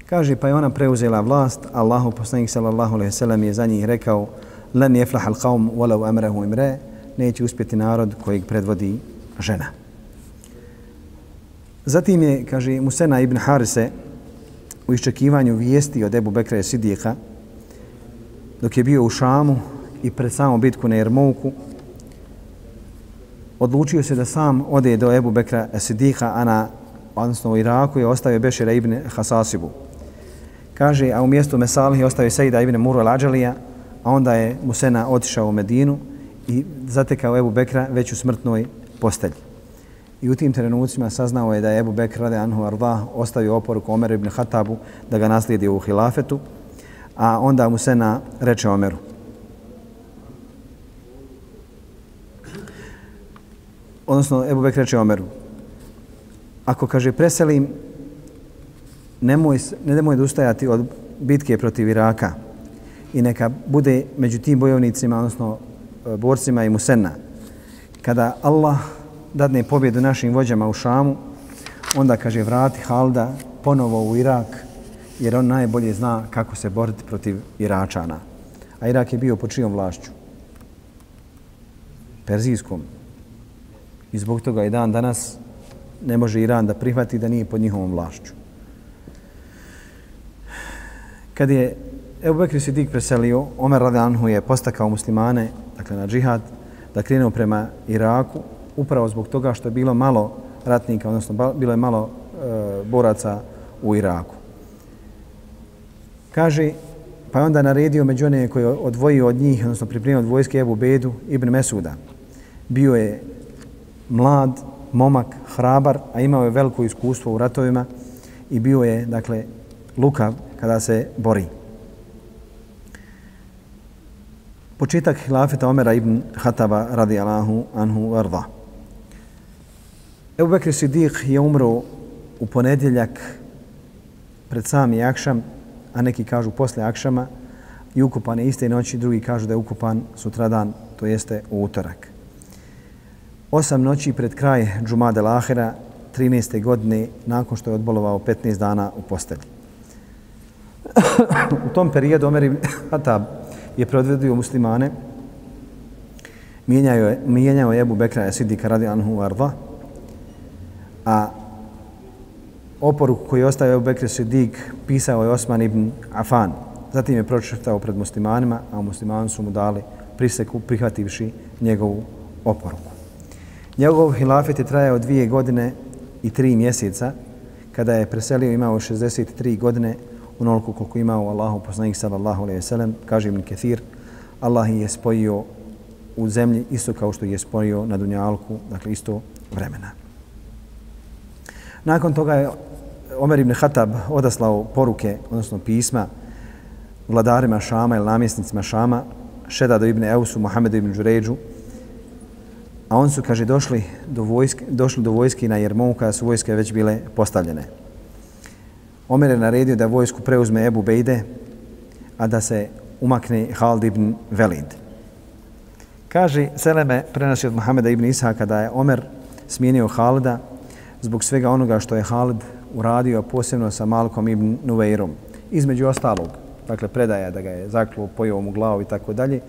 Speaker 2: Kaže pa je ona preuzela vlast, Allahu poslanik sallallahu alejhi ve sellem je za njih rekao: len jeflah al-qawm walau amrahu imre, neće uspjeti narod kojeg predvodi žena. Zatim je, kaže Musena ibn Harise, u iščekivanju vijesti od Ebu Bekra Sidijeka, dok je bio u Šamu i pred samom bitku na Jermouku, odlučio se da sam ode do Ebu Bekra Sidika, a na, odnosno u Iraku je ostavio Bešira ibn Hasasibu. Kaže, a u mjestu Mesalih je ostavio Sejda ibn Muru al-Ađalija, a onda je Musena otišao u Medinu i zatekao Ebu Bekra već u smrtnoj postelji. I u tim trenucima saznao je da je Ebu Bekr rade Anhu Arda ostavio oporuku Omer ibn Hatabu da ga naslijedi u hilafetu, a onda Musena reče Omeru, odnosno Ebu Bekr reče Omeru, ako kaže preselim, nemoj, ne nemoj da ustajati od bitke protiv Iraka i neka bude među tim bojovnicima, odnosno e, borcima i Musenna. Kada Allah dadne pobjedu našim vođama u Šamu, onda kaže vrati Halda ponovo u Irak, jer on najbolje zna kako se boriti protiv Iračana. A Irak je bio po čijom vlašću? Perzijskom. I zbog toga i dan danas ne može Iran da prihvati da nije pod njihovom vlašću. Kad je Ebu Bekri Sidik preselio, Omer Radanhu je postakao muslimane, dakle na džihad, da krenu prema Iraku, upravo zbog toga što je bilo malo ratnika, odnosno bilo je malo e, boraca u Iraku. Kaže, Pa je onda naredio među one koji je odvojio od njih, odnosno pripremio od vojske Ebu Bedu ibn Mesuda. Bio je mlad, momak, hrabar, a imao je veliko iskustvo u ratovima i bio je, dakle, lukav kada se bori. Početak hilafeta Omera ibn Hataba radi Allahu anhu arda. Ebu Bekri Siddiq je umro u ponedjeljak pred sami Jakšam a neki kažu posle Akšama, i ukupan je iste noći, drugi kažu da je ukupan sutradan, to jeste u utorak. Osam noći pred kraj Džumade Lahira, 13. godine, nakon što je odbolovao 15 dana u postelji. u tom periodu Omer ibn Hatab je predvedio muslimane, mijenjao je, mijenjao je Ebu Bekra Sidika radi Anhu Arda, a oporuku koju je ostavio Ebu Bekra Sidik pisao je Osman ibn Afan. Zatim je pročitao pred muslimanima, a muslimani su mu dali priseku prihvativši njegovu oporuku. Njegov hilafet je trajao dvije godine i tri mjeseca, kada je preselio imao 63 godine, onoliko koliko imao Allahu poslanik sallallahu alejhi ve sellem kaže Ibn Kathir Allah je spojio u zemlji isto kao što je spojio na dunjalku dakle isto vremena nakon toga je Omer ibn Khattab odaslao poruke odnosno pisma vladarima Šama ili namjesnicima Šama Šedadu ibn Eusu, Muhammedu ibn Đuređu, a on su, kaže, došli do vojske, došli do vojske na Jermovu kada su vojske već bile postavljene. Omer je naredio da vojsku preuzme Ebu Bejde, a da se umakne Hald ibn Velid. Kaže, Seleme prenosi od Muhameda ibn Isaka da je Omer smijenio Halida zbog svega onoga što je Halid uradio, posebno sa Malkom ibn Nuveirom. Između ostalog, dakle, predaja da ga je zaklo, pojeo mu glavu i tako dalje. E,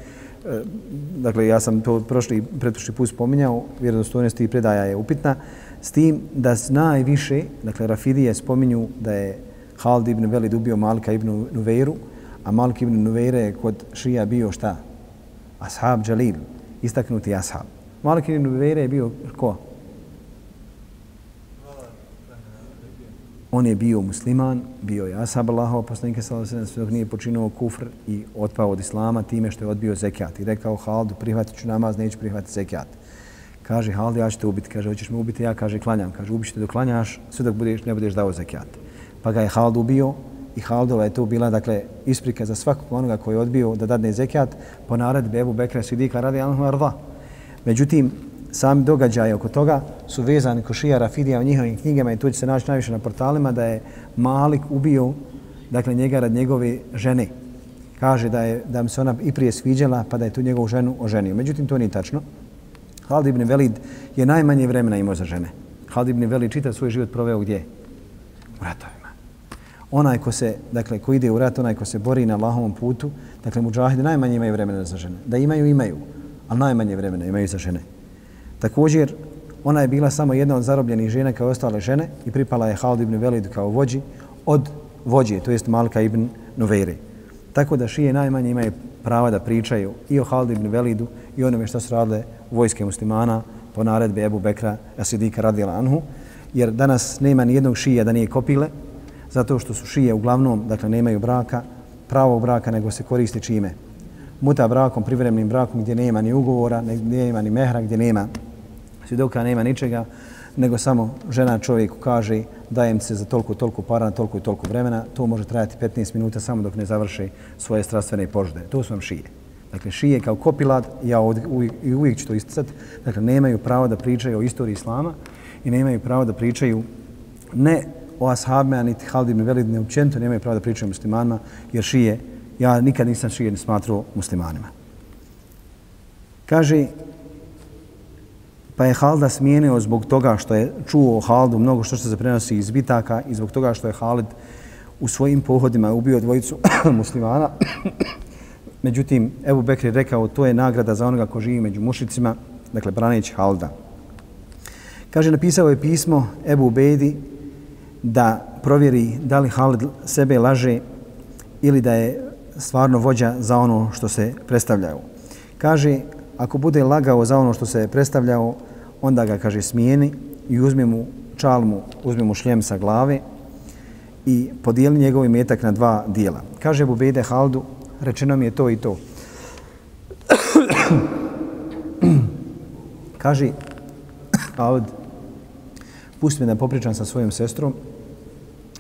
Speaker 2: dakle, ja sam to prošli, pretprošli put spominjao, vjerodostojnost i predaja je upitna, s tim da najviše, dakle, Rafidije spominju da je Halid ibn Velid ubio Malka ibn Nuveiru, a Malik ibn Nuveire je kod šija bio šta? Ashab Jalil, istaknuti ashab. Malik ibn Nuveire je bio ko? On je bio musliman, bio je ashab Allahova poslanika sallallahu alejhi ve sellem, nije počinio kufr i otpao od islama time što je odbio zekat. I rekao Haldu prihvatit ću namaz, neću prihvatiti zekat. Kaže Haldu ja ću te ubiti, kaže hoćeš me ubiti, ja kaže klanjam, kaže ubićete dok klanjaš, sve dok budeš ne budeš dao zekat. Pa ga je Halid ubio i Haldova je to bila dakle isprika za svakog onoga koji je odbio da dadne zekat po naredbi Ebu Bekra Sidika radi Anhu Arda. Međutim, sami događaje oko toga su vezani ko Šija Rafidija u njihovim knjigama i tu će se naći najviše na portalima da je Malik ubio dakle njega rad njegove žene. Kaže da je da mu se ona i prije sviđala pa da je tu njegovu ženu oženio. Međutim, to nije tačno. Halid ibn Velid je najmanje vremena imao za žene. Halid ibn Velid čita svoj život proveo gdje? U ratovima onaj ko se, dakle, ko ide u rat, onaj ko se bori na Allahovom putu, dakle, muđahide najmanje imaju vremena za žene. Da imaju, imaju, ali najmanje vremena imaju za žene. Također, ona je bila samo jedna od zarobljenih žena kao ostale žene i pripala je Halid ibn Velid kao vođi od vođe, to jest Malka ibn Nuveire. Tako da šije najmanje imaju prava da pričaju i o Halid ibn Velidu i onome što su radile vojske muslimana po naredbi Ebu Bekra Asidika radila Anhu, jer danas nema ni jednog šija da nije kopile, zato što su šije uglavnom, dakle, nemaju braka, pravog braka, nego se koristi čime? Muta brakom, privremenim brakom gdje nema ni ugovora, gdje nema ni mehra, gdje nema svjedoka, nema ničega, nego samo žena čovjeku kaže dajem se za toliko, toliko para na toliko i toliko vremena, to može trajati 15 minuta samo dok ne završi svoje strastvene požde. To su vam šije. Dakle, šije kao kopilad, ja ovdje, uvijek, uvijek ću to isticati, dakle, nemaju pravo da pričaju o istoriji Islama i nemaju pravo da pričaju ne o ashabima, niti Halid ibn Velid, ne učento nemaju pravo da pričaju o muslimanima, jer šije, ja nikad nisam šije ni smatrao muslimanima. Kaže, pa je Halda smijenio zbog toga što je čuo o Haldu mnogo što se prenosi iz bitaka i zbog toga što je Halid u svojim pohodima ubio dvojicu muslimana. Međutim, Ebu Bekr je rekao, to je nagrada za onoga ko živi među mušicima, dakle, braneći Halda. Kaže, napisao je pismo Ebu Bedi, da provjeri da li Halid sebe laže ili da je stvarno vođa za ono što se predstavljao. Kaže, ako bude lagao za ono što se predstavljao, onda ga, kaže, smijeni i uzmi mu čalmu, uzmi mu šljem sa glave i podijeli njegov imetak na dva dijela. Kaže Bubejde Haldu, rečeno mi je to i to. Kaže, Aud, pusti me da popričam sa svojom sestrom.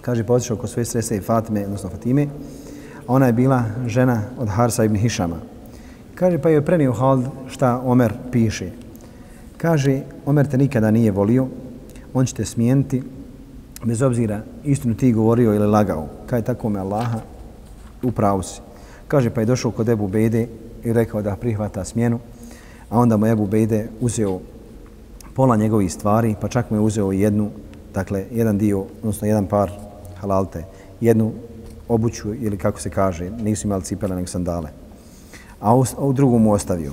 Speaker 2: Kaže, pa potišao kod svoje sese i Fatime, odnosno Fatime. A ona je bila žena od Harsa ibn Hišama. Kaže, pa je prenio Hald šta Omer piše. Kaže, Omer te nikada nije volio, on će te smijeniti, bez obzira istinu ti govorio ili lagao. Kaj tako me Allaha, upravo si. Kaže, pa je došao kod Ebu Bejde i rekao da prihvata smjenu, a onda mu Ebu Bejde uzeo pola njegovih stvari, pa čak mu je uzeo jednu, dakle, jedan dio, odnosno jedan par halalte, jednu obuću ili kako se kaže, nisu imali cipele nego sandale. A u, u drugu mu ostavio.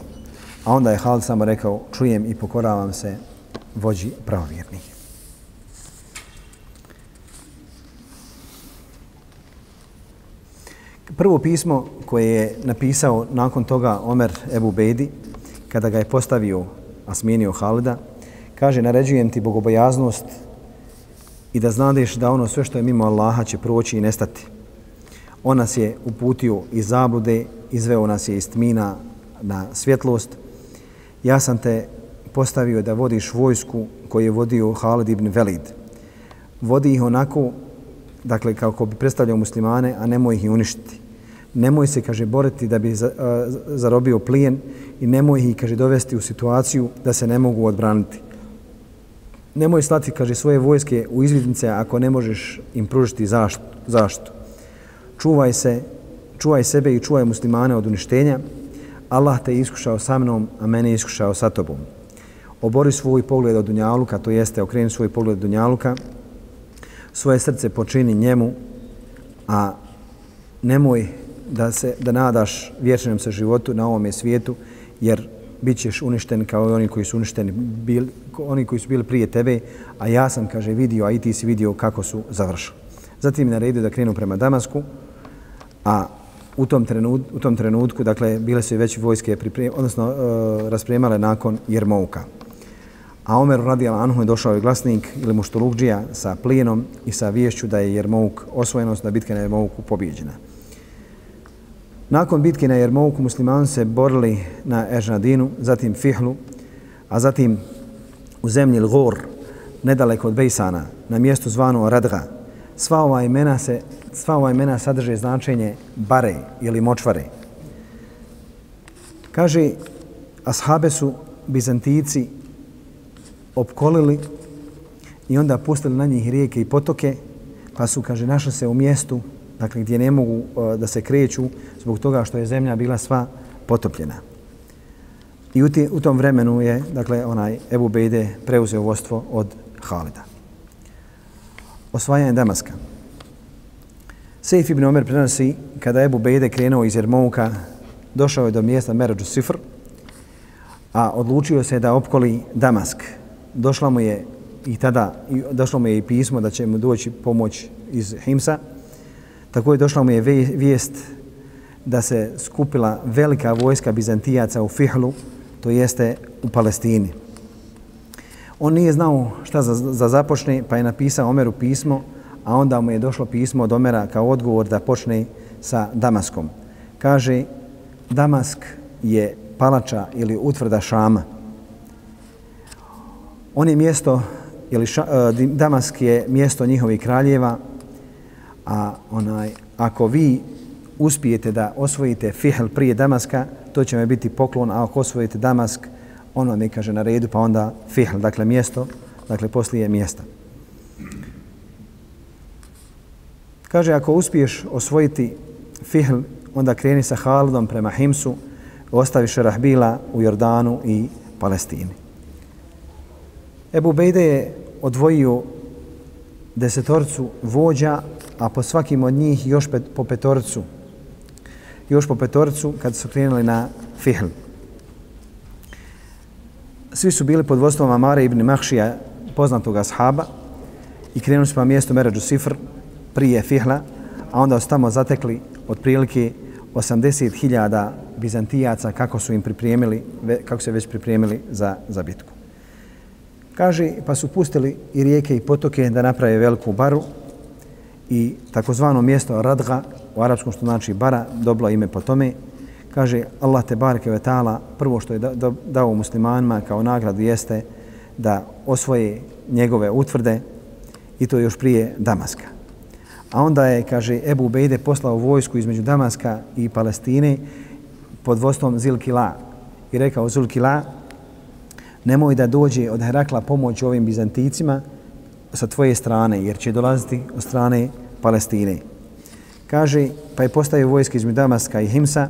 Speaker 2: A onda je Halid samo rekao, čujem i pokoravam se vođi pravovjernih. Prvo pismo koje je napisao nakon toga Omer Ebu Bedi, kada ga je postavio, a smijenio Halida, kaže, naređujem ti bogobojaznost i da znadeš da ono sve što je mimo Allaha će proći i nestati. On nas je uputio iz zablude, izveo nas je iz tmina na svjetlost. Ja sam te postavio da vodiš vojsku koju je vodio Halid ibn Velid. Vodi ih onako, dakle, kako bi predstavljao muslimane, a nemoj ih uništiti. Nemoj se, kaže, boriti da bi zarobio plijen i nemoj ih, kaže, dovesti u situaciju da se ne mogu odbraniti. Nemoj slati, kaže, svoje vojske u izvidnice ako ne možeš im pružiti zaštitu čuvaj se, čuvaj sebe i čuvaj muslimane od uništenja. Allah te iskušao sa mnom, a mene iskušao sa tobom. Obori svoj pogled od Dunjaluka, to jeste okreni svoj pogled od Dunjaluka, svoje srce počini njemu, a nemoj da se da nadaš vječnom se životu na ovome svijetu, jer bit ćeš uništen kao i oni koji su uništeni, bili, oni koji su bili prije tebe, a ja sam, kaže, vidio, a i ti si vidio kako su završili. Zatim naredio da krenu prema Damasku, a u tom, trenutku, u tom trenutku, dakle, bile su i već vojske priprem, odnosno e, raspremale nakon Jermouka. A Omer radi Anhu je došao i glasnik ili muštulukđija sa plijenom i sa viješću da je Jermouk osvojenost, da bitka na Jermouku pobjeđena. Nakon bitke na Jermouku muslimani se borili na Ežnadinu, zatim Fihlu, a zatim u zemlji Lgor, nedaleko od Bejsana, na mjestu zvano Radga. Sva ova imena se sva ova imena sadrže značenje bare ili močvare. Kaže, ashabe su Bizantijici opkolili i onda pustili na njih rijeke i potoke, pa su, kaže, našli se u mjestu dakle, gdje ne mogu uh, da se kreću zbog toga što je zemlja bila sva potopljena. I u, ti, u tom vremenu je, dakle, onaj Ebu Bejde preuzeo vostvo od Halida. Osvajanje Damaska. Sejf ibn Omer prenosi kada je Ebu Bejde krenuo iz Jermouka, došao je do mjesta Merođu Sifr, a odlučio se da opkoli Damask. Došla mu je i tada, došlo mu je i pismo da će mu doći pomoć iz Himsa. Tako je došla mu je vijest da se skupila velika vojska Bizantijaca u Fihlu, to jeste u Palestini. On nije znao šta za, za započne, pa je napisao Omeru pismo, a onda mu je došlo pismo od Omera kao odgovor da počne sa Damaskom. Kaže, Damask je palača ili utvrda Šama. On je mjesto, ili ša, e, Damask je mjesto njihovih kraljeva, a onaj, ako vi uspijete da osvojite Fihl prije Damaska, to će vam biti poklon, a ako osvojite Damask, on vam je, kaže, na redu, pa onda Fihl, dakle mjesto, dakle poslije mjesta. Kaže, ako uspiješ osvojiti Fihl, onda kreni sa Halidom prema Himsu, ostaviš Rahbila u Jordanu i Palestini. Ebu Bejde je odvojio desetorcu vođa, a po svakim od njih još pet, po petorcu. Još po petorcu kad su krenuli na Fihl. Svi su bili pod vodstvom Amara ibn Mahšija, poznatog ashaba, i krenuli su pa mjesto Meređu Sifr, prije Fihla, a onda su tamo zatekli otprilike 80.000 Bizantijaca kako su im pripremili, kako se već pripremili za, za bitku. Kaže, pa su pustili i rijeke i potoke da naprave veliku baru i takozvano mjesto Radga u arapskom što znači bara, dobilo ime po tome. Kaže Allah te barke ve taala prvo što je dao muslimanima kao nagradu jeste da osvoje njegove utvrde i to još prije Damaska. A onda je, kaže, Ebu Bejde poslao vojsku između Damaska i Palestine pod vodstvom Zilkila i rekao Zilkila nemoj da dođe od Herakla pomoć ovim Bizanticima sa tvoje strane, jer će dolaziti od strane Palestine. Kaže, pa je postavio vojske između Damaska i Himsa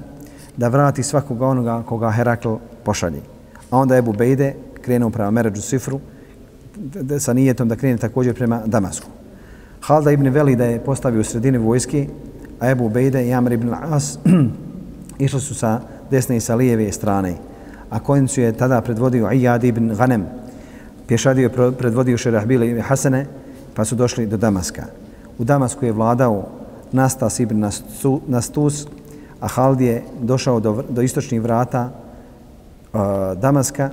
Speaker 2: da vrati svakoga onoga koga Herakl pošalje. A onda Ebu Bejde krenuo prema Meređu Sifru sa nijetom da krene također prema Damasku. Halda ibn Velida je postavio u sredini vojske, a Ebu Bejde i Amr ibn As išli su sa desne i sa lijeve strane. A konjicu je tada predvodio Iyad ibn Ghanem, pješadio predvodio Šerahbile i Hasene, pa su došli do Damaska. U Damasku je vladao Nastas ibn Nastus, a Hald je došao do, do istočnih vrata uh, Damaska,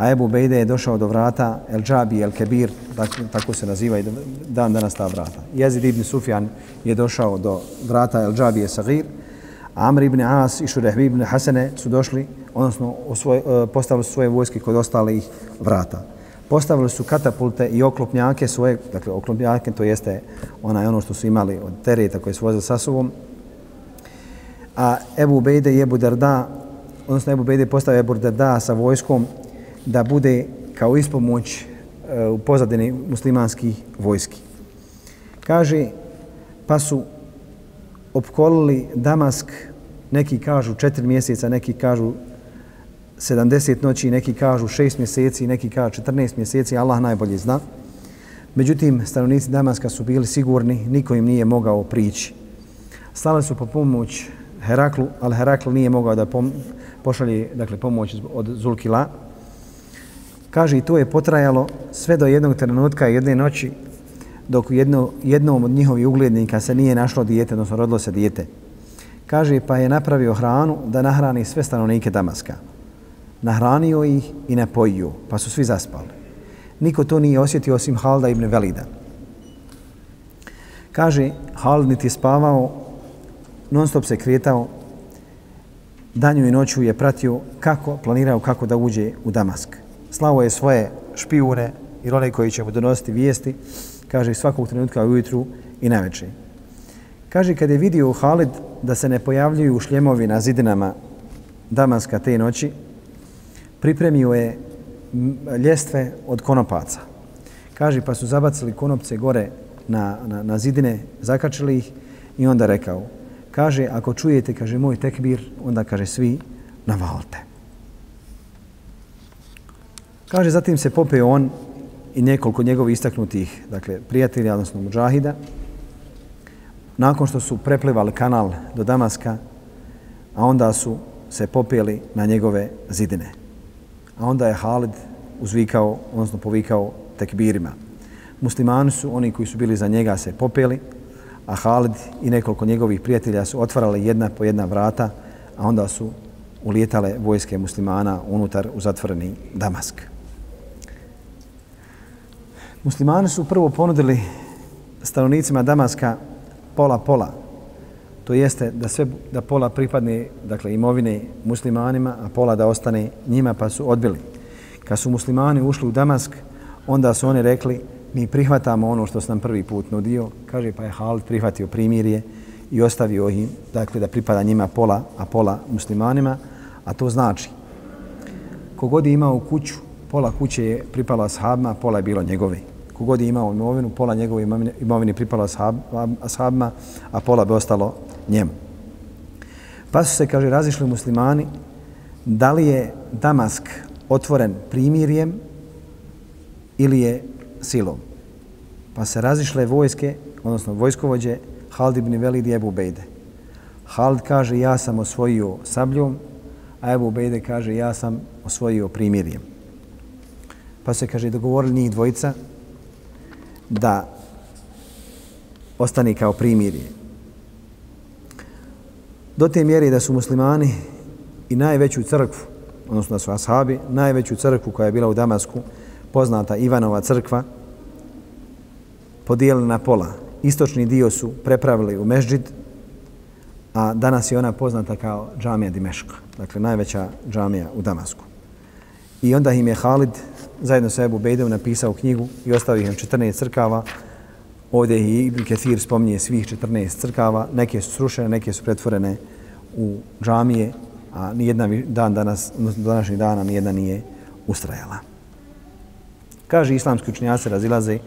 Speaker 2: a Ebu Bejde je došao do vrata El Džabi, El Kebir, tako, tako se naziva i dan danas ta vrata. Jezid ibn Sufjan je došao do vrata El Džabi, Sagir, Amr ibn As i Šurehbi ibn Hasene su došli, odnosno svoj, e, postavili su svoje vojske kod ostalih vrata. Postavili su katapulte i oklopnjake svoje, dakle oklopnjake to jeste onaj ono što su imali od tereta koje su vozili sa sobom. A Ebu Bejde i Ebu Darda, odnosno Ebu Bejde postavio Ebu Darda sa vojskom da bude kao ispomoć e, u pozadini muslimanskih vojski. Kaže, pa su opkolili Damask, neki kažu četiri mjeseca, neki kažu 70 noći, neki kažu 6 mjeseci, neki kažu 14 mjeseci, Allah najbolje zna. Međutim, stanovnici Damaska su bili sigurni, niko im nije mogao prići. Stali su po pomoć Heraklu, ali Herakl nije mogao da pom pošalje dakle, pomoć od Zulkila. Kaže, i to je potrajalo sve do jednog trenutka, jedne noći, dok jedno, jednom od njihovih uglednika se nije našlo dijete, odnosno rodilo se dijete. Kaže, pa je napravio hranu da nahrani sve stanovnike Damaska. Nahranio ih i napojio, pa su svi zaspali. Niko to nije osjetio osim Halda ibn Velida. Kaže, Hald niti je spavao, non stop se kretao, danju i noću je pratio kako, planirao kako da uđe u Damask. Slavo je svoje špijune i one koji će mu donositi vijesti, kaže svakog trenutka ujutru i na večer. Kaže, kad je vidio Halid da se ne pojavljuju šljemovi na zidinama Damaska te noći, pripremio je ljestve od konopaca. Kaže, pa su zabacili konopce gore na, na, na zidine, zakačili ih i onda rekao, kaže, ako čujete, kaže, moj tekbir, onda kaže, svi navalte. Kaže, zatim se popeo on i nekoliko njegovih istaknutih, dakle, prijatelja, odnosno muđahida, nakon što su preplivali kanal do Damaska, a onda su se popeli na njegove zidine. A onda je Halid uzvikao, odnosno povikao tekbirima. Muslimani su, oni koji su bili za njega, se popeli, a Halid i nekoliko njegovih prijatelja su otvarali jedna po jedna vrata, a onda su ulijetale vojske muslimana unutar u zatvoreni Damask. Muslimani su prvo ponudili stanovnicima Damaska pola-pola. To jeste da sve da pola pripadne dakle imovine muslimanima, a pola da ostane njima pa su odbili. Kad su muslimani ušli u Damask, onda su oni rekli mi prihvatamo ono što sam prvi put nudio, kaže pa je Halid prihvatio primirje i ostavio ih, dakle da pripada njima pola, a pola muslimanima, a to znači kogod je imao kuću, pola kuće je pripala ashabima, pola je bilo njegove. Kogod je imao imovinu, pola njegove imovine pripala ashabima, a pola bi ostalo njemu. Pa su se, kaže, razišli muslimani da li je Damask otvoren primirjem ili je silom. Pa se razišle vojske, odnosno vojskovođe Hald ibn Velid i Ebu Bejde. Hald kaže ja sam osvojio sabljom, a Ebu Bejde kaže ja sam osvojio primirjem. Pa se kaže dogovorili njih dvojica da ostane kao primirje. Do te mjere da su muslimani i najveću crkvu, odnosno da su ashabi, najveću crkvu koja je bila u Damasku, poznata Ivanova crkva, podijelili na pola istočni dio su prepravili u Mežđid, a danas je ona poznata kao džamija Dimeška, dakle najveća džamija u Damasku. I onda im je Halid zajedno sa Ebu Bejdom napisao knjigu i ostavio im 14 crkava. Ovdje i Ibn Kethir spominje svih 14 crkava. Neke su srušene, neke su pretvorene u džamije, a nijedna dan danas, današnjih dana nijedna nije ustrajala. Kaže islamski učenjaci razilaze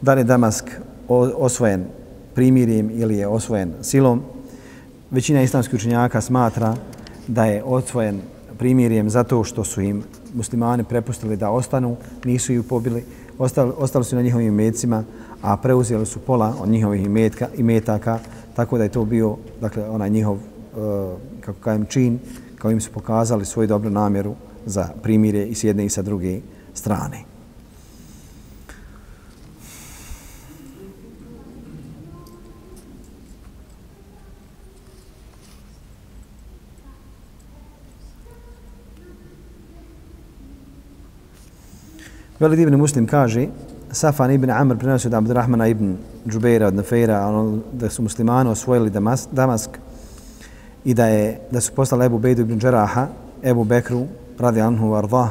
Speaker 2: da li Damask osvojen primirjem ili je osvojen silom. Većina islamskih učenjaka smatra da je osvojen primirjem zato što su im muslimane prepustili da ostanu, nisu ju pobili, ostali, ostali su na njihovim imecima, a preuzeli su pola od njihovih imetka, imetaka, tako da je to bio dakle, onaj njihov, uh, kako kajem, čin, kao im su pokazali svoju dobru namjeru za primire i s jedne i sa druge strane. Velid ibn Muslim kaže, Safan ibn Amr prenosio od Abdurrahmana ibn Džubeira od Nefeira, ono, da su muslimani osvojili Damas, Damask i da je da su postali Ebu Bejdu ibn Džeraha, Ebu Bekru, radi Anhu Arda,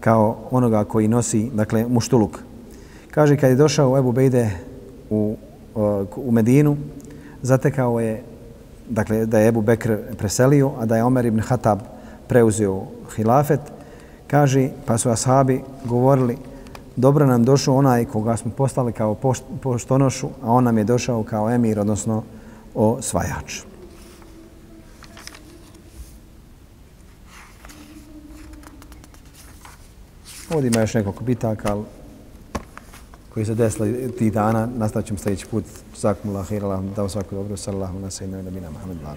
Speaker 2: kao onoga koji nosi, dakle, muštuluk. Kaže, kad je došao Ebu Bejde u, u Medinu, zatekao je, dakle, da je Ebu Bekr preselio, a da je Omer ibn Hatab preuzeo hilafet, Kaže, pa su ashabi govorili, dobro nam došao onaj koga smo postali kao poštonošu, a on nam je došao kao emir, odnosno osvajač. Ovdje ima još nekoliko bitaka, ali koji se desili ti dana, nastavit ćemo sljedeći put. Zakum Allah, hira da svako dobro, sallahu na sejna, da bina Allah.